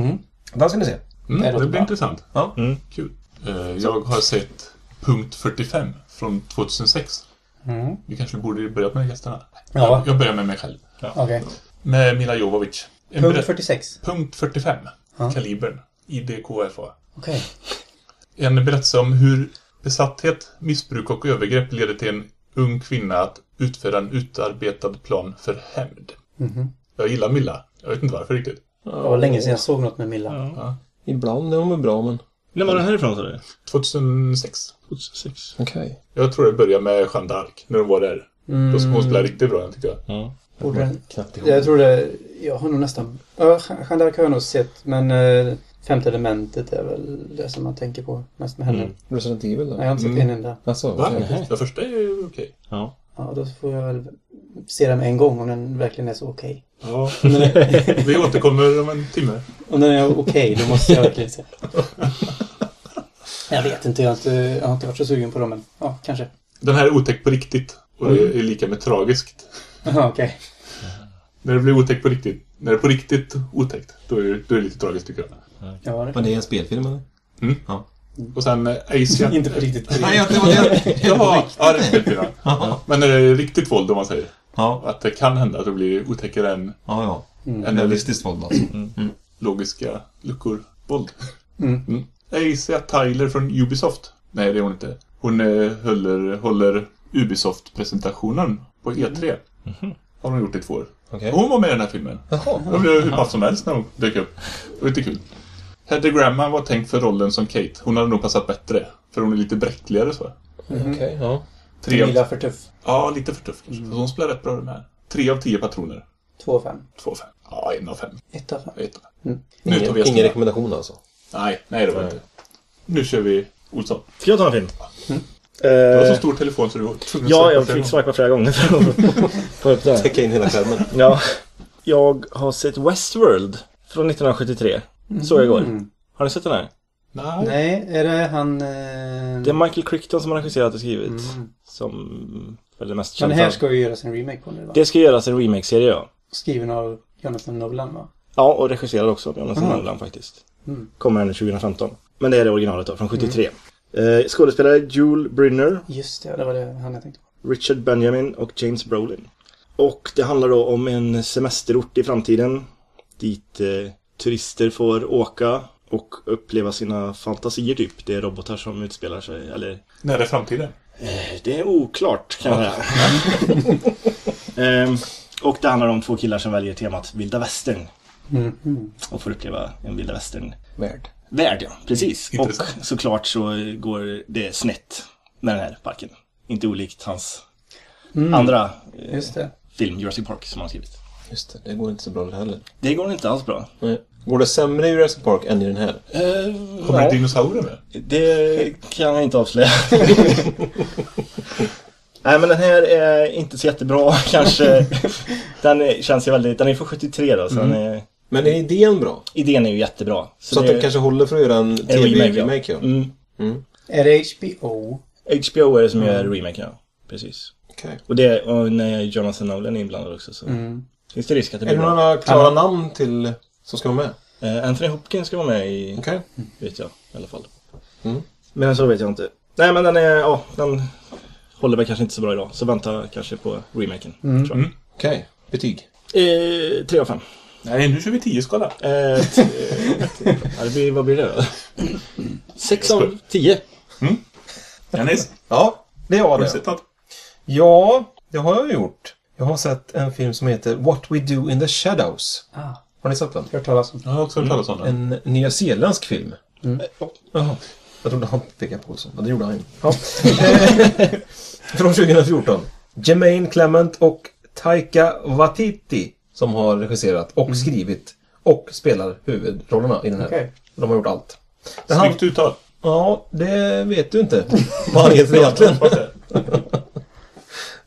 Den ska ni se. Mm, Det blir bra. intressant. Ja. Mm. Kul. Eh, jag har sett punkt 45 från 2006. Mm. Vi kanske borde börja med gästerna. Ja. Jag, jag börjar med mig själv. Okej. Med Mila Jovovich. En Punkt berätt- 46. punkt 45. Ja. Kalibern. IDKFA. Okej. En berättelse om hur besatthet, missbruk och övergrepp leder till en ung kvinna att utföra en utarbetad plan för hämnd. Mhm. Jag gillar Milla. Jag vet inte varför riktigt. Det var länge sedan jag såg något med Milla. Ja. Ibland är de väl bra, men... När var den härifrån sa du? 2006. 2006. Okej. Jag tror det började med Jeanne d'Arc, när de var där. Mm. Då hon spelade riktigt bra, tycker jag. Ja. Borde den... Jag tror det... Jag har nog nästan... Ja, Jeanne d'Arc har jag nog sett. Men eh, Femte elementet är väl det som man tänker på mest med henne. Mm. Resident Evil då? Nej, jag har inte sett Mm. en enda. Alltså, Va? Den första är ju okej. Ja. Ja, då får jag väl se den en gång om den verkligen är så okej. Ja. Den är- Vi återkommer om en timme. Om den är okej, då måste jag verkligen se. Jag vet inte, jag har inte, jag har inte varit så sugen på dem, men ja, kanske. Den här är otäck på riktigt. Och det är lika med tragiskt. Jaha, okej. När det blir otäckt på riktigt. När det är på riktigt otäckt, då är, det- då är det lite tragiskt tycker jag. Ja, det Men det är en spelfilm eller? Mm. Ja. Och sen eh, Asia. Inte på riktigt. På riktigt. Nej, det var det. Ja, ja, det är spelfilm. ja. Men när det är riktigt våld, om man säger. Ja, Att det kan hända att det blir otäckare än, ja, ja. Mm. än Realistiskt våld alltså. logiska luckor. Våld. Mm. Mm. Asia Tyler från Ubisoft. Nej, det är hon inte. Hon eh, håller, håller Ubisoft-presentationen på E3. Har hon gjort i två år. Och hon var med i den här filmen. Jaha. Det blev hur pass som helst när hon dök upp. Det var lite kul. Hedda Graham var tänkt för rollen som Kate. Hon hade nog passat bättre. För hon är lite bräckligare så. Okej, ja. Tre av... Mila för tuff. Ja, lite för tuff kanske. Så hon spelar rätt bra den här. Tre av tio patroner. Två och fem. Två av fem. Ja, en av fem. Ett av fem. Ett av fem. Mm. Nu Ingen, ingen rekommendation alltså? Nej, nej det var inte. Nu kör vi Olsson. Ska jag ta en film? Det var så Eh, stor telefon så du var tvungen ja, jag flera fick gånger. swipa flera gånger för att få upp det. här. Täcka in hela skärmen. Ja. Jag har sett Westworld från 1973. Såg jag igår. Mm. Har ni sett den här? Nej. Nej, är det han... Eh... Det är Michael Crichton som har regisserat och skrivit. Mm. Som väl är mest Men känd det här ska ju göras en remake på nu va? Det ska göras en remake-serie ja. Skriven av Jonathan Nolan va? Ja, och regisserad också av Jonathan Aha. Nolan faktiskt. Mm. Kommer den 2015. Men det är det originalet då, från 73. Eh, skådespelare Joel Brynner, Just det, det var det han jag tänkte på. Richard Benjamin och James Brolin. Och det handlar då om en semesterort i framtiden. Dit eh, turister får åka och uppleva sina fantasier typ. Det är robotar som utspelar sig, eller När är framtiden? Eh, Det är oklart kan jag säga. Ehm, och det handlar om två killar som väljer temat vilda västern. Mm. Mm. Och får uppleva en vilda västern Värd. värld, ja. Precis. Intressant. Och såklart så går det snett med den här parken. Inte olikt hans Mm. andra eh, Just det. film, Jurassic Park, som han har skrivit. Just det, det går inte så bra heller. Det går inte alls bra. Nej. Går det sämre i Jurassic Park än i den här? Eh, Kommer det dinosaurer med? det kan jag inte avslöja. Nej men den här är inte så jättebra kanske. Den känns ju väldigt, den är från 73 då så den är, Men är idén bra? idén är ju jättebra. Så, att det det kanske håller för att göra en en remake, ja. TV-remake ja. Mm. Mm. Är det HBO? HBO är det som gör remaken, ja. Precis. Okej. Och, det, och när Jonathan Nolan är inblandad också så Mm. finns det risk att det Är blir det bra. några klara namn till som ska vara med? Eh, Anthony Hopkins ska vara med i, Okej. vet jag i alla fall. Mm. Men så vet jag inte. Nej men den är, ja, den håller väl kanske inte så bra idag. Så vänta kanske på remaken, Mm. tror jag. Mm. Okej. Betyg? Eh, 3 av 5. Nej, nu kör vi 10-skala. Eh, t- eh, ja, det blir, vad blir det då? 6 av 10. Dennis, Ja, det har du det. sett något? Ja, det har jag gjort. Jag har sett en film som heter What We Do In The Shadows. Ah, Har ni sett den? hört talas om. Jag har också hört talas om den. En nyzeeländsk film. Mm. Jaha. Jag trodde han pekade på så. men det gjorde han ju. Ja. Från 2014. Jermaine Clement och Taika Waititi som har regisserat och skrivit och spelar huvudrollerna i den här. Okej. De har gjort allt. Det han, Snyggt uttal. ja, det vet du inte vad han heter egentligen. Det.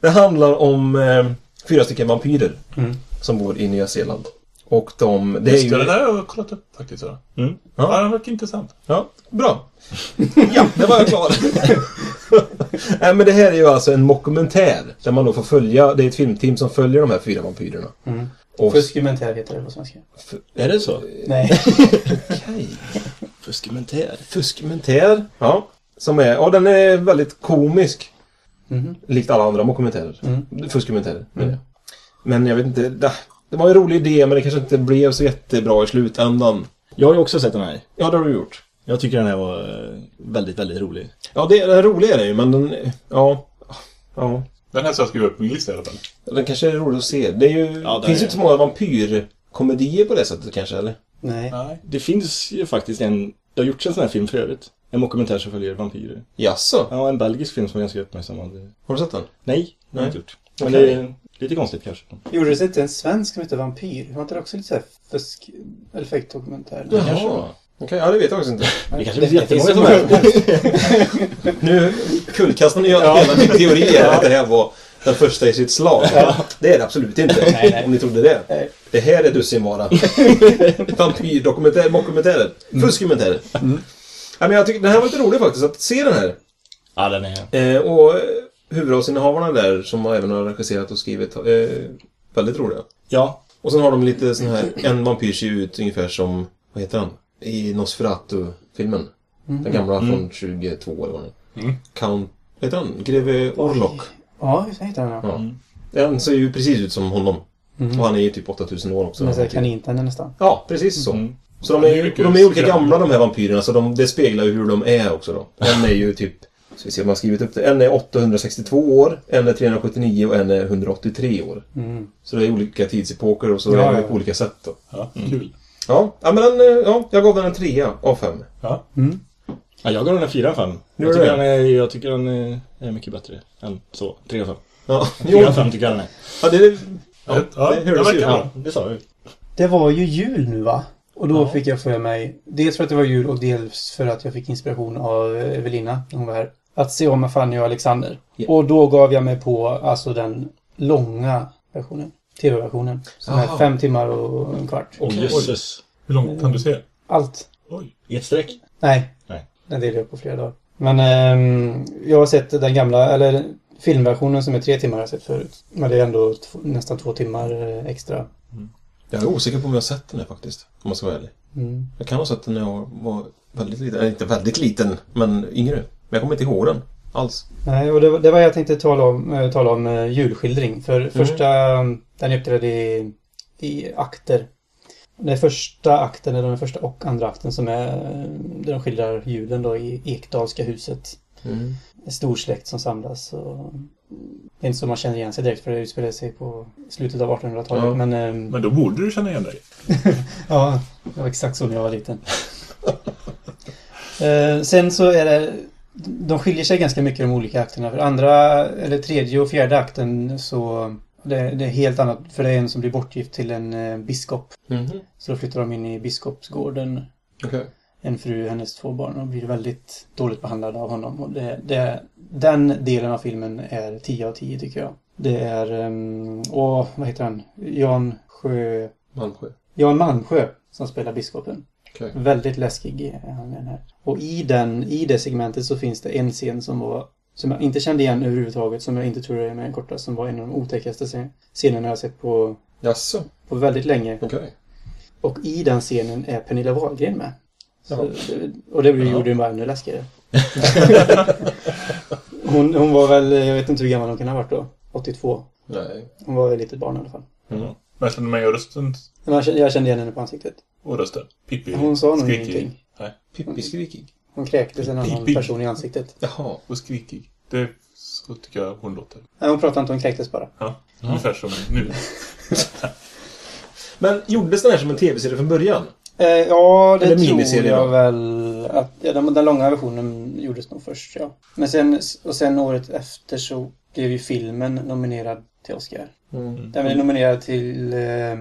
Det handlar om eh, fyra stycken vampyrer Mm. som bor i Nya Zeeland. Och de... Det är Just det, det ju... där har jag kollat upp faktiskt. Ja, Mm. ja det verkar intressant. Ja, bra. Ja, det var jag klar. Nej, men det här är ju alltså en dokumentär där man då får följa, det är ett filmteam som följer de här fyra vampyrerna. Mm. Och, Fuskumentär heter det på svenska. Är det så? Nej. Okej. Fuskmentär. Fuskmentär. Ja. Som är, ja den är väldigt komisk. Mhm. Likt alla andra dokumentärer. Mm. Fuskdokumentärer, menar jag. Men jag vet inte, det, det var en rolig idé men det kanske inte blev så jättebra i slutändan. Jag har ju också sett den här. Ja, det har du gjort. Jag tycker den här var eh, väldigt, väldigt rolig. Ja, det, den roliga är det ju, men den... Ja. Ja. Den här ska jag skriva upp på min lista i alla fall. Den kanske är rolig att se. Det är ju... Ja, finns ju är- inte så många vampyrkomedier på det sättet kanske, eller? Nej. Nej. Det finns ju faktiskt en... Det har gjorts en sån här film förut. En dokumentär som följer vampyrer. Jaså? Ja, en belgisk film som var ganska uppmärksammad. Har du sett den? Nej, det har jag Nej. inte gjort. Men det är lite konstigt kanske. Gjordes det inte en svensk som heter Vampyr? Var inte det också lite såhär fusk... Eller fejkdokumentär? Kanske Okej, ja det vet jag faktiskt inte. Det kanske finns finns jättemånga som många. nu kullkastar ni ja. hela min teori är att det här var den första i sitt slag. Det är det absolut inte. Nej, nej. Om ni trodde det. Nej. Det här är dussinvara. Vampyrdokumentärer, mockumentärer, fuskdokumentärer. Mm. Ja, men jag tycker den här var lite rolig faktiskt, att se den här. Ja, den är... Eh, och eh, huvudrollsinnehavarna där, som även har regisserat och skrivit, eh, väldigt roliga. Ja. Och sen har de lite sån här, en vampyr ser ju ut ungefär som, vad heter han? I Nosferatu-filmen. Den gamla från 22 eller vad det. Mm. Count, heter han? Greve Orlok. Ja, så heter den ja. Ja. Den ser ju precis ut som honom. Mm. Och han är ju typ 8000 år också. Med såhär kanintänder nästan. Ja, precis så. Mm. Så de är, Det ju, de är olika gamla de här vampyrerna, så de, det speglar ju hur de är också då. En är ju typ, ska vi se om har skrivit upp det. En är 862 år, en är 379 och en är 183 år. Mm. Så det är olika tidsepoker och så Ja, är de ja. på olika sätt då. Ja, kul. Ja, ja men den, eh, ja, jag gav den en trea av fem. Ja. Mm. ja jag gav den en 4 av 5. Gör Jag tycker, den är, jag tycker den är, mycket bättre än så. 3 av 5. Ja, 4 av 5 tycker jag den är. ja det, det, Ja, ja, det det hördes ju. Ja, det sa vi. Det var ju jul nu va? Och då Ja. fick jag för mig, dels för att det var jul och dels för att jag fick inspiration av Evelina, när hon var här, att se om Fanny och Alexander. Ja. Och då gav jag mig på alltså den långa versionen. TV-versionen. Som är Aha. fem timmar och en kvart. Åh Okej. jösses. Hur långt kan du se? Allt. Oj. I ett streck? Nej. Nej. Den delade jag på flera dagar. Men ehm, jag har sett den gamla, eller filmversionen som är tre timmar har jag sett förut. Men det är ändå nästan två timmar eh, extra. jag är osäker på om jag har sett den här faktiskt. Om man ska vara ärlig. Mm. Jag kan ha sett den när jag var väldigt liten. Eller inte väldigt liten, men yngre. Men jag kommer inte ihåg den. Alls. Nej, och det, var- det jag tänkte tala om, eh, tala om eh, julskildring. För första, den är uppdelad i, i akter. Den första akten, eller den första och andra akten som är eh, där de skildrar julen då i Ekdalska huset. Mm. En stor släkt som samlas. Och det är inte så man känner igen sig direkt för det utspelar sig på slutet av 1800-talet. Ja. Men, Men då borde du känna igen dig. Ja, det var exakt så när jag var liten. eh, sen så är det... De skiljer sig ganska mycket de olika akterna. För andra, eller tredje och fjärde akten så... Det, det är helt annat. För det är en som blir bortgift till en eh, biskop. Mhm. Så då flyttar de in i biskopsgården. Okej. En fru, hennes två barn och blir väldigt dåligt behandlade av honom. Och det, det, den delen av filmen är 10 av 10 tycker jag. Det är... Um, åh, vad heter han? Jan Sjö... Malmsjö. Jan Malmsjö som spelar biskopen. Okej. Väldigt läskig han den här. Och i, den, i det segmentet så finns det en scen som var som jag inte kände igen överhuvudtaget, som jag inte tror är med den korta, som var en av de otäckaste scen- scenerna jag sett på, Jaså? på väldigt länge. Okej. Och i den scenen är Pernilla Wahlgren med. Så, Jaha. och det gjorde den bara ännu läskigare. hon, hon var väl, jag vet inte hur gammal hon kan ha varit då. 82. Nej. Hon var ett litet barn i alla fall. Mm. Men jag kände mig och rösten Jag kände, igen henne på ansiktet. och rösten. Pippi. Hon sa nog ingenting. Nej, Pippi skrikig. Hon kräktes en annan Pippi. person i ansiktet. Jaha. och skrikig. Det så tycker jag hon låter. Nej, hon pratade inte, hon kräktes bara. Ja, ungefär som nu. Men gjordes den här som en tv-serie från början? Eh, ja, det Eller tror jag då? väl. Att, ja, den, den långa versionen gjordes nog först, ja. Men sen, och sen året efter så blev ju filmen nominerad till Oscar. Mm. Den blev nominerad till... Eh,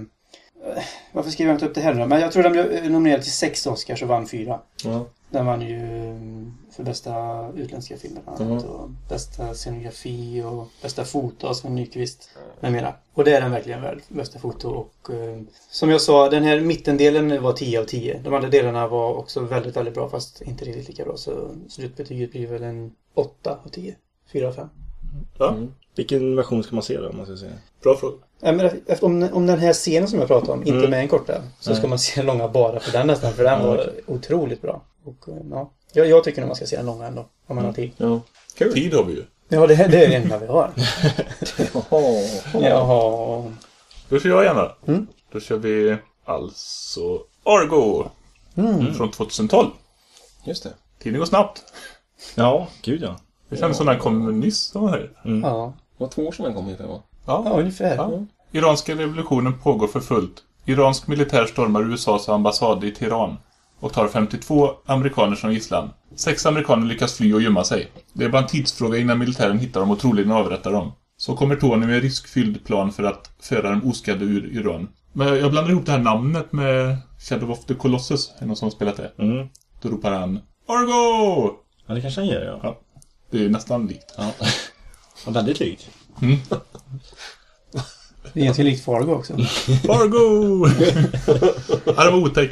varför skriver jag inte upp det här då? Men jag tror den blev nominerad till sex Oscars och vann fyra. Ja. Den vann ju mm, för bästa utländska filmer bland annat. Och bästa scenografi och bästa foto av Sven Nykvist med mera. Och det är den verkligen värd. Bästa foto och eh, som jag sa, den här mittendelen var 10 av 10. De andra delarna var också väldigt, väldigt bra fast inte riktigt lika bra. Så slutbetyget blir väl en 8 av 10. 4 av 5. Ja, Mm. Vilken version ska man se då, om man ska säga? bra fråga. Ja, men efter, om, om den här scenen som jag pratade om inte Mm. med en korta så ska Nej. man se den långa bara för den nästan. För den Ja, var okej. otroligt bra. Och, eh, ja, jag, jag tycker nog man ska se den långa ändå. Om man har tid. Ja. Kul. Tid har vi ju. Ja, det, det är det enda vi har. Jaha. Jaha. Då kör jag gärna. Mm. Då kör vi alltså Argo Mm. från 2012. Just det. Tiden går snabbt. Ja, gud ja. Det känns som den kom nyss. som här. Ja. Det var två år sedan den kom ungefär va? ja, Ja. ungefär. ja. Iranska revolutionen pågår för fullt. Iransk militär stormar USAs ambassad i Teheran och tar 52 amerikaner som gisslan. Sex amerikaner lyckas fly och gömma sig. Det är bara en tidsfråga innan militären hittar dem och troligen avrättar dem. Så kommer Tony med en riskfylld plan för att föra dem oskadda ur Iran. Men jag blandar ihop det här namnet med Shadow of the Colossus. Är någon som har spelat det? Mm. Då ropar han Argo! Ja, det kanske han gör, ja. Ja. Det är nästan likt. ja. ja väldigt likt. Det är ganska likt Fargo också. Argo! ja, den var otäck.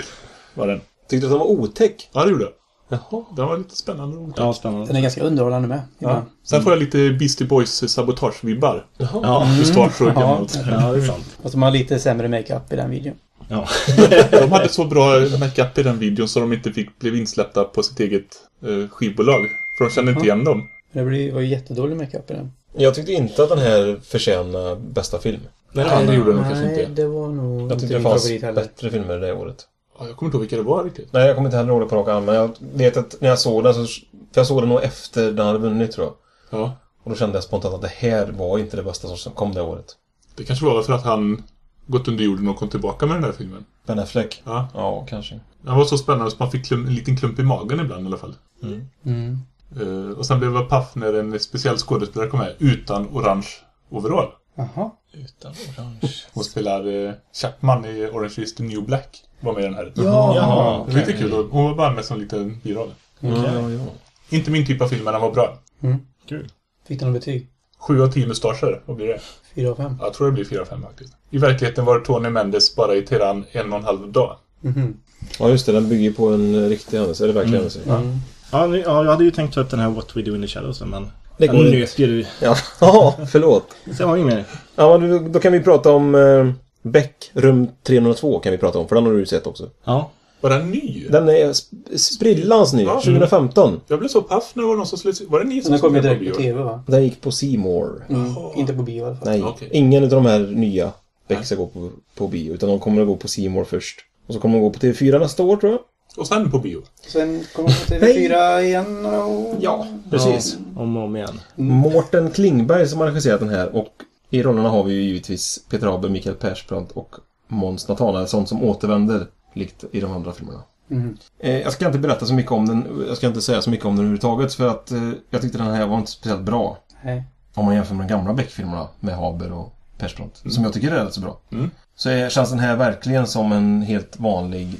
Var den. Tyckte du att den var otäck? Ja, det gjorde jag. Jaha. Den var lite spännande och otäck. Ja, spännande. Den är ganska underhållande med. Ja. Sen får jag lite Beastie Boys sabotagevibbar. Jaha. Ja, så Ja. gammalt. ja, det är sant. Och de har lite sämre makeup i den videon. Ja. De hade så bra makeup i den videon så de inte fick, blev insläppta på sitt eget eh, skivbolag. För de kände inte igen dem. Det var ju jättedålig makeup i den. Jag tyckte inte att den här förtjänar bästa film. Nej, det gjorde de kanske Nej, inte. det var nog Jag inte tyckte det fanns bättre filmer det året. Ja, jag kommer inte ihåg vilka det var riktigt. Nej, jag kommer inte heller ihåg det på rak arm, men jag vet att när jag såg den så... För jag såg den nog efter den hade vunnit, tror jag. Ja. Och då kände jag spontant att det här var inte det bästa som kom det året. Det kanske var för att han gått under jorden och kom tillbaka med den där filmen. Ben Affleck? Ja. Ja, kanske. Den var så spännande så man fick klum, en liten klump i magen ibland i alla fall. Mm. Eh, och sen blev jag paff när en speciell skådespelare kom med utan orange overall. Jaha. Utan orange. Hon spelar eh, Chapman i Orange is the New Black. Var med i den här. Ja. Jaha, Det var lite kul. och Hon var bara med som en liten biroll. Ja, ja, ja. Inte min typ av film, men den var bra. Kul. Fick du något betyg? 7 av 10 mustascher. Vad blir det? Fyra av fem. Jag tror det blir 4-5 faktiskt. I verkligheten var Tony Mendes bara i Teheran en och en halv dag. Mhm. Ja, just det. Den bygger på en riktig händelse. Eller verklig händelse. Mm. Ja, nu, ja, jag hade ju tänkt ta upp den här What We Do In The Shadows, men... Det går nöt ju du. Ja, ja förlåt. Har inget mer. Ja, då, då kan vi prata om eh, Beck, rum 302 kan vi prata om. För den har du sett också. Ja. Var den ny? Den är sp- sprillans ny. Ja. 2015. Jag blev så paff när det var någon som skulle Var det ni som Den kom ju direkt på bio? TV va? Den gick på Seymour. Mm. Jaha. Inte på bio i alla fall. Nej, Okej. ingen av de här nya Beck ska gå på, på bio. Utan de kommer att gå på Seymour först. Och så kommer de gå på TV4 nästa år tror jag. Och sen på bio. Sen kommer på TV4 igen och... Ja, precis. Om och om igen. Mårten Klingberg som har regisserat den här. Och i rollerna har vi ju givetvis Peter Haber, Mikael Persbrandt och Måns Nathanaelsson som återvänder. Likt i de andra filmerna. Mm. Eh, jag ska inte berätta så mycket om den. Jag ska inte säga så mycket om den överhuvudtaget. För att eh, jag tyckte den här var inte speciellt bra. Nej. Om man jämför med de gamla Beck-filmerna med Haber och Persbrandt. Som jag tycker är rätt så bra. Mm. Så känns den här verkligen som en helt vanlig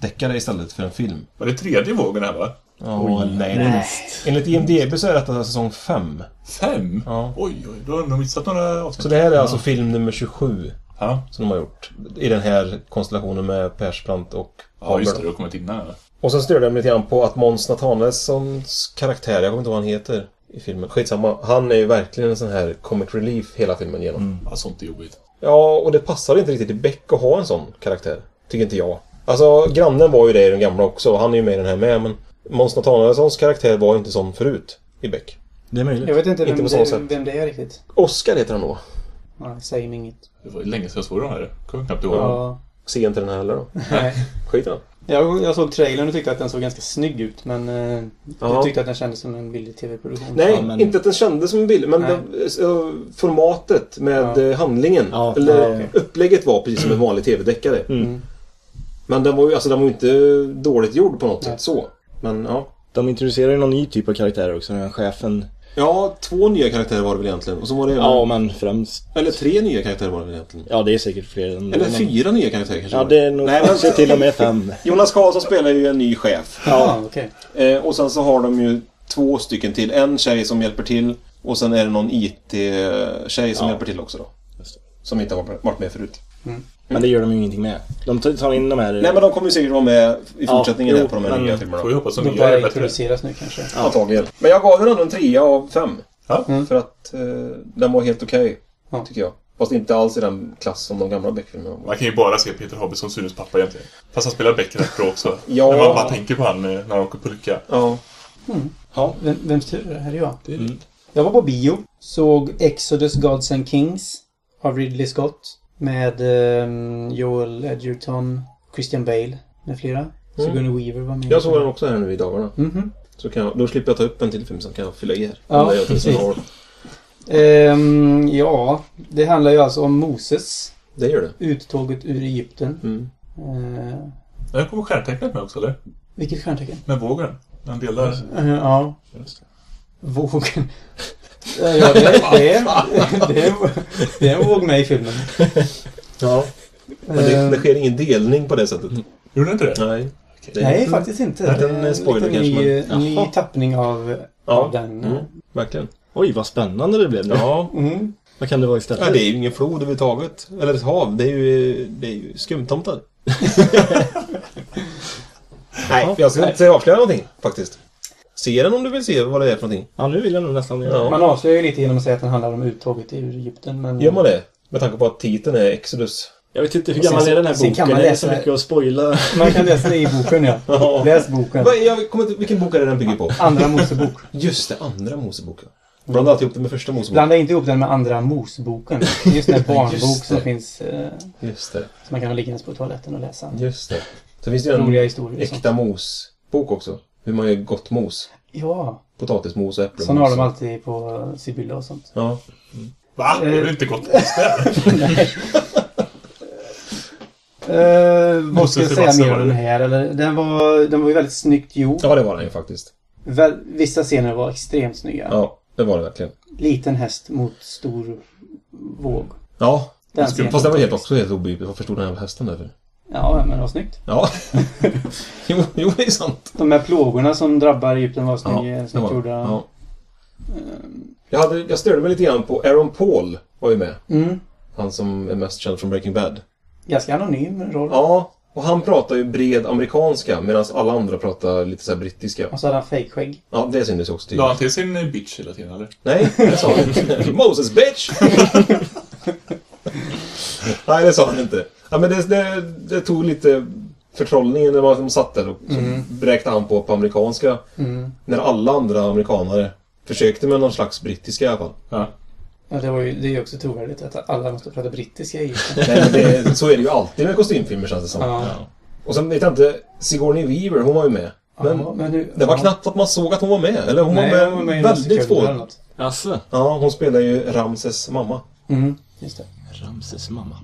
TV-deckare istället för en film. Var det tredje vågen här va? Ja, nej, nej. Enligt IMDB så är detta säsong 5. Fem? Ja. Oj, oj, då har de missat några avsnitt. Så det här är alltså film nummer 27 Ja. som de har gjort. I den här konstellationen med Persbrandt och ja, Haber. just det. Du har kommit innan. ja. Och sen störde jag mig lite grann på att Måns Nathanaelssons karaktär, jag kommer inte ihåg vad han heter i filmen. Skitsamma. Han är ju verkligen en sån här comic relief hela filmen igenom. Ja, sånt är jobbigt. Ja, och det passar inte riktigt i Beck att ha en sån karaktär. Tycker inte jag. Alltså, grannen var ju det i den gamla också. och Han är ju med i den här med, men Måns Nathanaelssons karaktär var inte sån förut i Beck. Det är möjligt. Jag vet inte, Inte vem, det, sätt. vem det är riktigt. Oscar heter han då. Nej, säger mig inget. Det var ju länge sedan jag såg de här. Kommer knappt ihåg. Ja. Se inte den här heller då. Nej. Skit i den. Jag, jag såg trailern och tyckte att den såg ganska snygg ut, men eh, Ja. jag tyckte att den kändes som en billig tv-produktion. Nej, Ja, men- inte att den kändes som en bild, men Nej. det, eh, formatet med Ja. eh, handlingen. Ja, eller ja, okej. upplägget var precis som en vanlig tv-deckare. Mm. Men den var ju alltså, den var inte dåligt gjord på något Nej. sätt så. Men ja. De introducerar ju någon ny typ av karaktärer också. Den här chefen. Ja, två nya karaktärer var det väl egentligen. Och så var det. Ja, men främst. Eller tre nya karaktärer var det väl egentligen. Ja, det är säkert fler än... Eller fyra nya karaktärer kanske Ja, var det är nog Nej, men- kanske till och med fem. Jonas Karlsson spelar ju en ny chef. Ja, okej. Eh, och sen så har de ju två stycken till. En tjej som hjälper till. Och sen är det någon IT-tjej som Ja. hjälper till också då. Just det. Som inte har varit- varit med förut. Men det gör de ju ingenting med. De tar in de här... Nej men de kommer ju säkert vara med i Ja, fortsättningen jo, här på de här nya Får vi filmerna. hoppas att De nya är börjar bättre. introduceras nu kanske. Antagligen. Men jag gav den ändå en trea av fem. Ja. Mm. För att eh, den var helt okej. Ja. Tycker jag. Fast inte alls i den klass som de gamla Beck-filmerna var. Man kan ju bara se Peter Hobbit som Sunes pappa egentligen. Fast han spelar Beck rätt bra också. Ja. När man bara tänker på han när han åker pulka. Ja. Ja, vem, vems tur är det? Här är jag. Det är Mm. Jag var på bio. Såg Exodus Gods and Kings av Ridley Scott. Med ehm, Joel Edgerton, Christian Bale med flera. Sigourney Weaver var med. Jag såg den också här nu i dagarna. Mhm. Så kan jag, då slipper jag ta upp en till film som kan jag fylla i här. Ja, precis. Ehm, ja, det handlar ju alltså om Moses. Det gör det. Uttåget ur Egypten. Mm. Eh, Där kommer stjärntecknet med också, eller? vilket stjärntecken? Med vågen. Han delar. Eh, ja, Just det. vågen. Ja, det, det, är, det, är, det är en våg med i filmen. Ja. Men det, det sker ingen delning på det sättet. Gjorde det inte det? Nej. Det är- Nej, faktiskt inte. Det är en spoiler liten ny, kanske, ny Jaha. tappning av, Ja. av den. Mm. Verkligen. Oj, vad spännande det blev. Ja. Mm. Vad kan det vara istället? Ja, det är ju ingen flod överhuvudtaget. Eller ett hav. Det är ju, det är ju skumtomtar. Nej, jag ska inte avslöja någonting faktiskt. Se den om du vill se vad det är för någonting. Ja, nu vill jag nog nästan göra Ja. Man avslöjar ju lite genom att säga att den handlar om uttåget ur Egypten. Men, Gör man det? Med tanke på att titeln är Exodus. Jag vet inte hur sen gammal så- är den här sen boken? kan man det är så läsa- mycket att spoila. Man kan läsa det i boken, ja. Ja. Läs boken. Jag kommer inte, vilken bok är det den bygger på? Andra Mosebok. Just det, andra Moseboken. Blanda alltid ihop det med första Moseboken. Blanda inte ihop den med Andra Moseboken. Det är just en här barnbok Just som finns. Eh, Just det. som man kan ha liggandes på toaletten och läsa. Just det. Så finns det ju en äkta mosbok också. Hur man gör gott mos. Ja, Potatismos och äpplemos. sådana har de alltid på Sibylla och sånt. Ja. Va? Det är väl inte gott ställe? Uh, vad ska jag säga mer om den här? Eller, den, var, den var ju väldigt snyggt gjord. ja, det var den ju faktiskt. Väl, vissa scener var extremt snygga. Ja, det var det verkligen. Liten häst mot stor våg. Ja. Den Fast scenen. det var helt också helt obegripligt. Varför stod den här hästen där för? Ja, men det var snyggt. Ja. jo, jo, det är sant. De här plågorna som drabbar Egypten var Ja, snygga, det snyggt var gjorda. ja. jag, hade, jag störde mig lite grann på Aaron Paul var ju med. Mm. Han som är mest känd från Breaking Bad. Ganska anonym roll. Ja, och han pratar ju bred amerikanska medan alla andra pratar lite så här brittiska. Och så hade han fejkskägg. Ja, det syntes ju också La tydligt. han till sin eh, bitch hela tiden, eller? Nej, det sa han inte. Moses bitch! Nej, det sa han inte. Ja, men det, det, det tog lite förtrollningen när man satt där och så bräkte han på på amerikanska. Mm. När alla andra amerikanare försökte med någon slags brittiska i alla fall. Ja. Ja, det, var ju, det är ju också trovärdigt att alla måste prata brittiska i. Nej, det, så är det ju alltid med kostymfilmer känns det som. Ja. Och sen vet jag inte, Sigourney Weaver, hon var ju med. Men Ja, men hur- det var ja. knappt att man såg att hon var med. Eller hon Nej, var med, hon var med väldigt få. Alltså. Ja, hon spelar ju Ramses mamma. Mm, just det. Ramses mamma.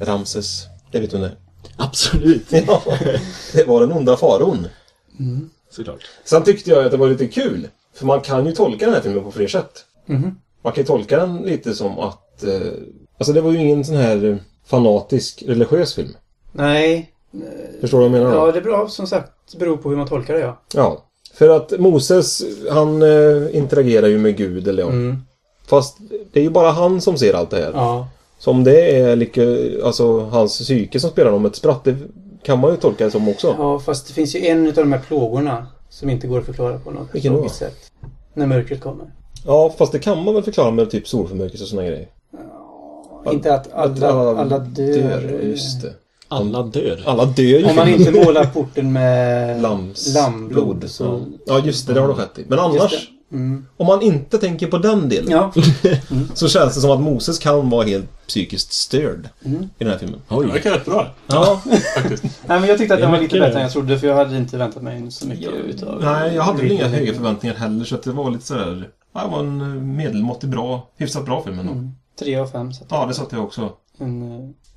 Ramses, det vet hon det. Absolut. Ja, det var den onda faron. Såklart. Sen tyckte jag att det var lite kul. För man kan ju tolka den här filmen på fler sätt. Mhm. Man kan ju tolka den lite som att... Eh, alltså det var ju ingen sån här eh, fanatisk religiös film. Nej. Förstår du vad jag menar? då? Ja, det är bra. Som sagt, beror på hur man tolkar det, ja. Ja. För att Moses, han eh, interagerar ju med Gud, eller ja. Mm. Fast det är ju bara han som ser allt det här. Ja. Så om det är lika, alltså hans psyke som spelar om ett spratt, det kan man ju tolka det som också. Ja, fast det finns ju en av de här plågorna som inte går att förklara på något Vilken då? logiskt sätt. När mörkret kommer. Ja, fast det kan man väl förklara med typ solförmörkelse och såna grejer. Inte att alla, alla dör. Just det. Alla dör. Alla dör ju. Om man inte målar porten med Lams lammblod så... Ja. ja, just det. Det har du rätt i. Men Just annars, det. Mm. Om man inte tänker på den delen Ja. så känns det som att Moses kan vara helt psykiskt störd Mm. i den här filmen. Det verkar rätt bra. Ja, Faktiskt. Nej, men jag tyckte att den var lite bättre än jag trodde för jag hade inte väntat mig så mycket utav... nej, jag hade väl inga höga förväntningar heller så att det var lite sådär... Det var en eh, medelmåttig bra, hyfsat bra film ändå. Mm. Tre av fem. Så att Ja, det satte jag också. en,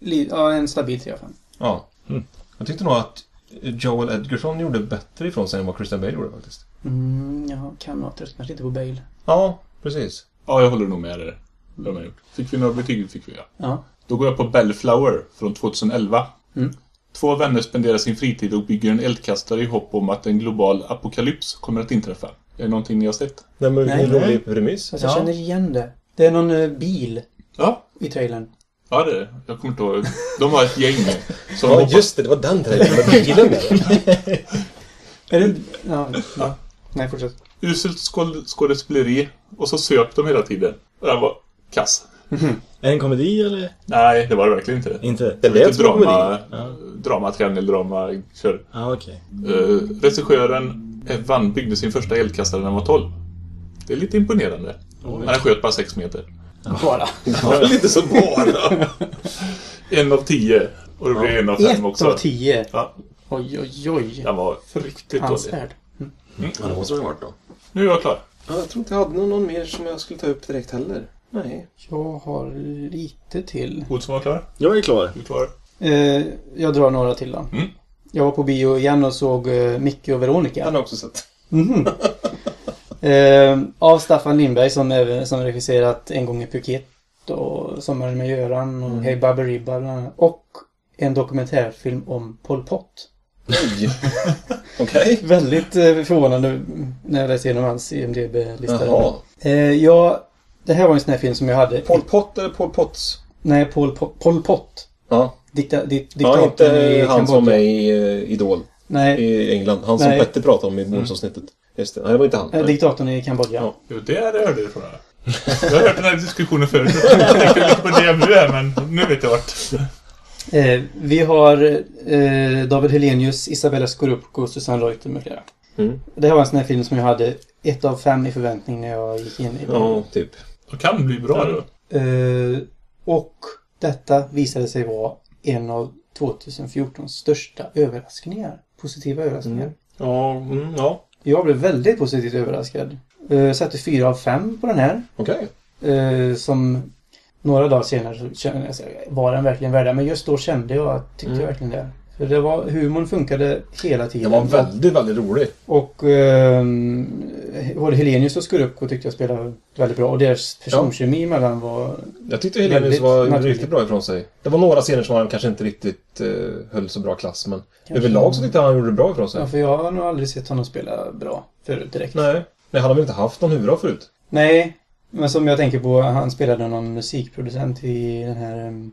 eh, ja, en stabil tre av fem. Ja. Mm. Jag tyckte nog att Joel Edgerson gjorde bättre ifrån sig än vad Christian Bale gjorde faktiskt. Mm, jag kan ha tröttnat lite på Bale. Ja, precis. Ja, jag håller nog med dig. Det har man gjort. Fick vi några betyg? Fick vi ja. Ja. Då går jag på Bellflower från 2011. Mm. Två vänner spenderar sin fritid och bygger en eldkastare i hopp om att en global apokalyps kommer att inträffa. Är det någonting ni har sett? Nej, men Nej. en rolig remiss. Fast jag Ja. känner igen det. Det är någon eh, bil Ja, i trailern. ja det är det. Jag kommer inte ihåg. De har ett gäng som Ja, hoppas- just det. Det var den trailern med bilen där. Är det... Ja. ja. Nej, fortsätt. Uselt skåd- skådespeleri och så söp de hela tiden. Och den var kass. Är det en komedi eller? Nej, det var det verkligen inte. Inte? Det lät som drama, Ja. drama, triangeldrama, kör. Ja, okej. Uh, regissören Evan byggde sin första eldkastare när han var 12. Det är lite imponerande. Men han sköt bara 6 meter. Bara. Det var lite så bara. En av tio. Och det blir en av fem Ett också. av tio. Ja, Oj, oj, oj. den var riktigt dålig. Ansvärd. Ja, det måste det ha varit då. Nu är jag klar. Ja, jag tror inte jag hade någon mer som jag skulle ta upp direkt heller. Nej. Jag har lite till. Olsson var klar. Jag är klar. Du är klar. Eh, jag drar några till då. Mm. Jag var på bio igen och såg eh, Micke och Veronica. Den har jag också sett. Mhm. eh, av Staffan Lindberg som, även, som regisserat En gång i Phuket och Sommaren med Göran och Mm. Hey Baberiba bland annat. Och en dokumentärfilm om Pol Pot. Nej. Okej. Väldigt eh, förvånande när jag läste igenom hans IMDB-lista. Jaha. Eh, ja, det här var en sån här film som jag hade. Pol Pot eller Pol Potts? Nej, Pol, Pot, Pol Pot. Ja. Dikta, di, Ja, inte i han som Kambodja. är i uh, Idol Nej, i England. Han som Nej. Petter pratade om i bonusavsnittet. Just det. Nej, det var inte han. eh, Nej. diktatorn i Kambodja. Ja. Jo, det jag det ifrån. Jag har hört den här diskussionen förut. Jag tänker lite på det nu här, men nu vet jag vart. Eh, vi har eh, David Helenius, Isabella Scorupco, Susanne Reuter med flera. Mm. Det här var en sån här film som jag hade ett av fem i förväntning när jag gick in i den. Ja, typ. Det kan bli bra då. Eh, och detta visade sig vara en av 2014 största överraskningar. Positiva överraskningar. Mm. Ja, mm, ja. Jag blev väldigt positivt överraskad. Eh, satte fyra av fem på den här. Okej. Eh, som några dagar senare så kände jag så här, var den verkligen värd det? Men just då kände jag, tyckte Mm. jag verkligen det. För det var, humorn funkade hela Den tiden. var väldigt, väldigt rolig. Och eh, både Helenius och Skurupko tyckte jag spelade väldigt bra. Och deras personkemi mellan var... Jag tyckte Helenius var naturligt. riktigt bra ifrån sig. Det var några scener som han kanske inte riktigt eh, höll så bra klass, men Kanske- överlag så tyckte jag han gjorde bra ifrån sig. Ja, för jag har nog aldrig sett honom spela bra förut direkt. Nej. Nej, han har väl inte haft någon huvudroll förut? Nej, men som jag tänker på, han spelade någon musikproducent i den här... um,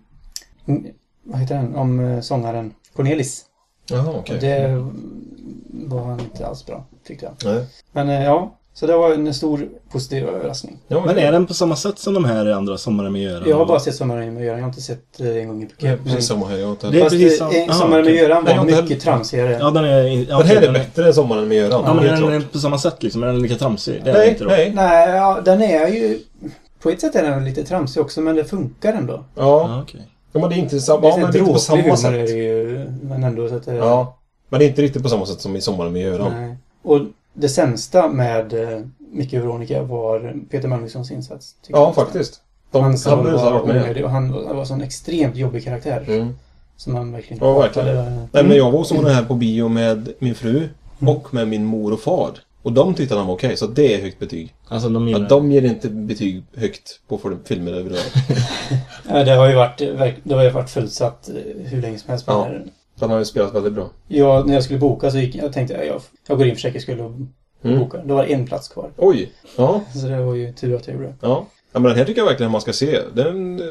vad heter den? Om eh, sångaren Cornelis. Jaha, okej. Och det var han inte alls bra, tyckte jag. Nej. Men eh, ja, så det var en stor positiv överraskning. Ja, Men är den på samma sätt som de här andra Sommaren med Göran? Jag har bara sett Sommaren med Göran, jag har inte sett eh, En gång i Ja, Phuket. precis samma här. Jag har inte... Det- är Fast precis eh, som- en- aha, Sommaren med. Göran Nej, var inte mycket tramsigare. Ja, den är... Ja, Den här är den bättre än Sommaren med Göran. Ja, men den är på samma sätt liksom. Är den lika tramsig? Det är Nej, inte då. nej. Nej, ja, den är ju... På ett sätt är den lite tramsig också, men det funkar ändå. Ja. Ja, okej. ja, men det är inte samma... Det är Ja, ja, men det är inte på samma är sätt. det ju, men ändå så att det... Ja. Men det är inte riktigt på samma sätt som i Sommaren med Göran. Nej. Och det sämsta med uh, Micke och Veronica var Peter Magnussons insats. Ja, jag. faktiskt. De han hade som inte var varit med. onödig och han var, var sån extremt jobbig karaktär. Mm. Som man verkligen Ja, verkligen. hatade. Nej, men jag var och såg den här på bio med min fru och med min mor och far. Och de tyckte den var okej, så det är högt betyg. Alltså de gillar Men de ger inte betyg högt på filmer överlag. Ja, det har ju varit, verk- det har ju varit fullsatt eh, hur länge som helst. med Ja. den här. Den har ju spelat väldigt bra. Jag, när jag skulle boka så gick jag tänkte jag, jag, jag går in för säkerhets skull och Mm. bokar. Då var det en plats kvar. Oj! Ja, Så det var ju tur att jag gjorde det. ja. Ja, men den här tycker jag verkligen man ska se. Det är en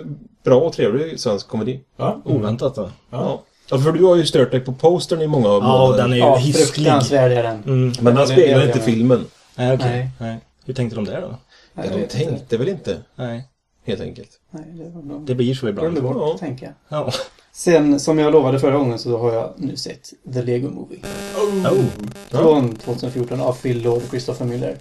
bra och trevlig svensk komedi. Ja. Oväntat då. Ja. ja. För du har ju stört dig på postern i många Ja, och månader. den är ju Ja, hisklig. fruktansvärd är den. Mm. Men Ja, den speglar inte filmen. Nej, okej. Nej. Nej. Hur tänkte de där då? Nej, Ja, de vet inte. tänkte väl inte, Nej. helt enkelt. Nej, det var de Det blir så glömde ibland. bort, Ja. tänker jag. Ja. Sen, som jag lovade förra gången, så har jag nu sett The Lego Movie. Oh. Från 2014 av Phil Lord och Christopher Miller.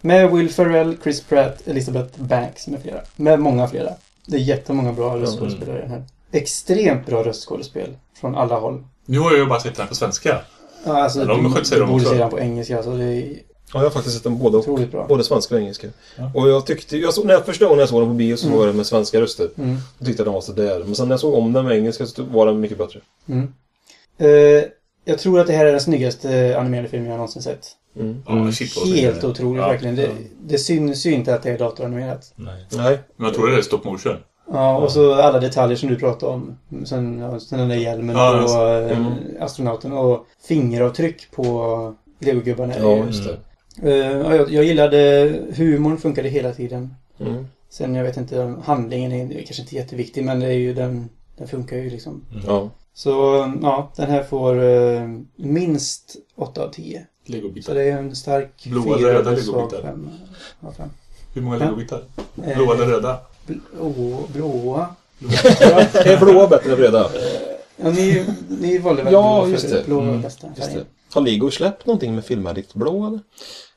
Med Will Ferrell, Chris Pratt, Elizabeth Banks med flera. Med många flera. Det är jättemånga bra röstskådespelare i den här. Extremt bra röstskådespel från alla håll. Nu har jag ju bara sett den på svenska. Ja, alltså, de du de borde se den på engelska. Alltså, det är Ja, jag har faktiskt sett dem både och. Både svenska och engelska. Ja. Och jag tyckte, jag såg, när jag första gången jag såg den på bio så Mm. var det med svenska röster. Mm. Jag tyckte den var sådär. Men sen när jag såg om den med engelska så var den mycket bättre. Mm. Eh, jag tror att det här är den snyggaste animerade filmen jag någonsin sett. Mm. Snygg Helt otroligt Ja. verkligen. Det, det syns ju inte att det är datoranimerat. Nej. Nej. Men jag tror det är stop motion. Ja, och så alla detaljer som du pratade om. Sen, ja, sen den där hjälmen Ja, på just eh, Mm. astronauten och fingeravtryck på legogubbarna. Ja, just det. Eh, ja, jag, jag gillade humorn funkade hela tiden. Mm. Sen jag vet inte, handlingen är kanske inte jätteviktig men det är ju den, den funkar ju liksom. Ja. Så ja, den här får eh, minst 8 av 10. Så Legobitar. det är en stark Blåa eller fyra röda legobitar? fem. Ja, fem. Hur många Ja. legobitar? Eh, Blåa eller röda? Blå, blåa. Är blåa bättre än röda? Ja, ni, ni valde väl Ja, blå just det. blå Mm, bästa Just färgen. Har Lego släppt någonting med Filmaddict blå eller?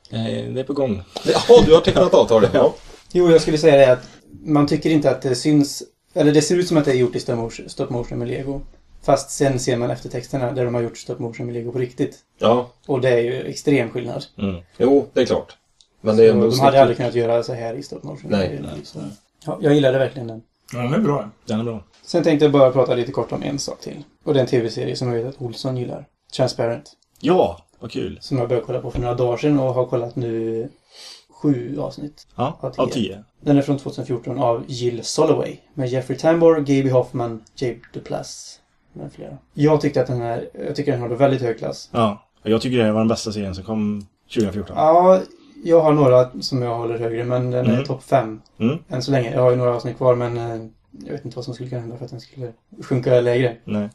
Eh, Det är på gång. Ja, du har tecknat avtal det. Ja. Jo, jag skulle säga det att man tycker inte att det syns... Eller det ser ut som att det är gjort i stop motion, med lego. Fast sen ser man eftertexterna där de har gjort stop motion med lego på riktigt. Ja. Och det är ju extrem skillnad. Mm. Jo, det är klart. Men det är ändå de hade aldrig kunnat göra så här i stop motion. Nej, nej. Ja, jag gillade verkligen den. Ja, den är bra. Den är bra. Sen tänkte jag bara prata lite kort om en sak till. Och det är en tv-serie som jag vet att Olsson gillar. Transparent. Ja, vad kul. Som jag började kolla på för några dagar sedan och har kollat nu sju avsnitt. Ja, Av av tio. tio. Den är från 2014 av Jill Soloway. Med Jeffrey Tambor, Gaby Hoffman, Jabe Duplass med flera. Jag tyckte att den här, jag tycker den håller väldigt hög klass. Ja, jag tycker det var den bästa serien som kom 2014. Ja, jag har några som jag håller högre men den är Mm. topp fem Mm. än så länge. Jag har ju några avsnitt kvar men eh, jag vet inte vad som skulle kunna hända för att den skulle sjunka lägre. Nej.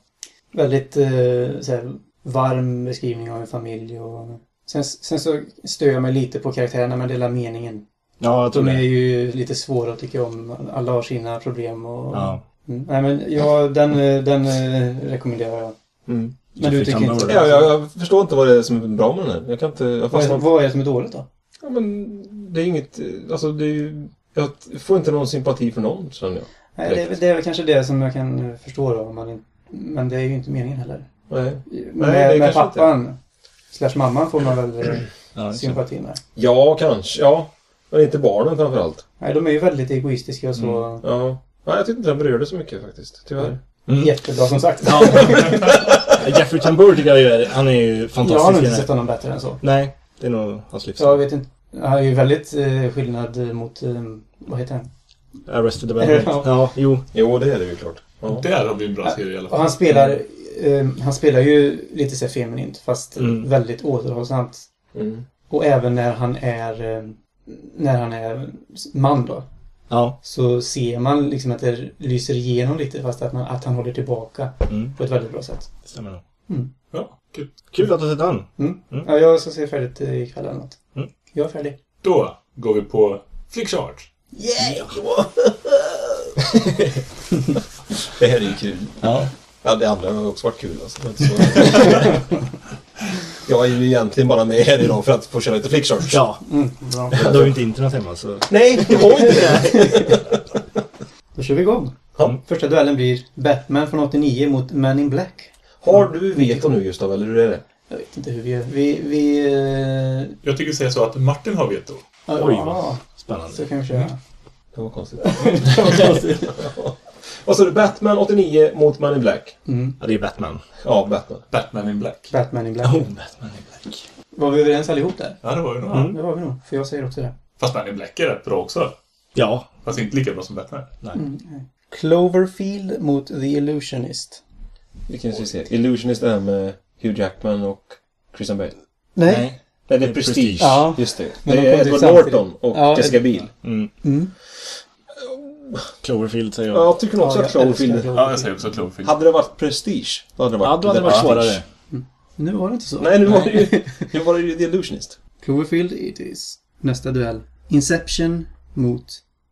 Väldigt eh, så här, varm beskrivning av en familj och sen, sen så stör jag mig lite på karaktärerna men det är meningen. Ja, jag tror De är det. ju lite svåra att tycka om. Alla har sina problem och... Ja. Mm. Nej men ja, den, den eh, rekommenderar jag. Mm. Men du tycker inte... Ja, jag, jag förstår inte vad det är som är bra med den här. Jag kan inte... Jag Vad, är, vad är det som är dåligt då? Ja, men det är inget... Alltså, det är ju... Jag får inte någon sympati för någon, känner jag. Nej, det, det är väl kanske det som jag kan förstå då. Om man, men det är ju inte meningen heller. Nej. Med, det är med kanske inte. pappan, slash mamman, får man väl eh, Ja, sympati med. Ja, kanske. Ja. Men inte barnen framförallt. Nej, de är ju väldigt egoistiska och så. Mm. Ja. Nej, jag tyckte inte den berörde så mycket faktiskt. Tyvärr. Mm. Jättebra som sagt. Ja. Jeffrey Tambor tycker jag ju är, han är ju jag fantastisk. har nog inte sett honom bättre än så. Nej, det är nog hans livs. Jag vet inte. Han är ju väldigt eh, skillnad mot, eh, vad heter han? Arrested Development. Ja. Ja, jo. Jo, det är det ju klart. Ja. Där har vi en bra serie i alla Och fall. han spelar, eh, han spelar ju lite så feminint fast Mm. väldigt återhållsamt. Mm. Och även när han är, eh, när han är man då. Ja. Så ser man liksom att det lyser igenom lite fast att, man, att han håller tillbaka Mm. på ett väldigt bra sätt. Det stämmer nog. Ja, kul. Kul att du har sett den. Mm. Mm. Ja, jag ska se färdigt ikväll eller något. Mm. Jag är färdig. Då går vi på Flickchart. Det här är ju kul. Ja. Ja, det andra har också varit kul alltså. Det jag är ju egentligen bara med här idag för att få köra lite flickchurch. Ja. Mm, bra. Du har ju inte internet hemma så... Nej, jag har inte det. Då kör vi igång. Ja. Första duellen blir Batman från 89 mot Man in Black. Har du veto nu Gustav, eller hur är det? Jag vet inte hur vi gör. Vi... vi eh, Jag tycker säga så att Martin har veto. ja, Oj, ja, Spännande. så kan vi köra. Det var konstigt. Vad sa du? Batman 89 mot Man in Black? Mm. Ja, det är Batman. Ja, Batman. Batman in Black. Batman in Black. Oh, Batman är Black. Var vi överens allihop där? Ja, det var ju nog. Ja, det var vi nog. För jag säger också det. Fast Man in Black är rätt bra också. Ja. Fast inte lika bra som Batman. Mm. nej. Cloverfield mot The Illusionist. Vilken ska vi se? Illusionist är med Hugh Jackman och Christian Bale. Nej. Nej, det är Prestige. Ja. Just det. Men Det de är Edward. Norton och Ja, Jessica Biel. Mm. Mm. Cloverfield säger Ja, jag. jag tycker nog också Ja, att jag Cloverfield... Ja, jag säger också Cloverfield. Hade det varit Prestige, då hade det varit Ja, då hade det varit svårare. Nu var det inte så. Nej, nu var det ju, nu var det ju The Illusionist. Cloverfield it is. Nästa duell. Inception mot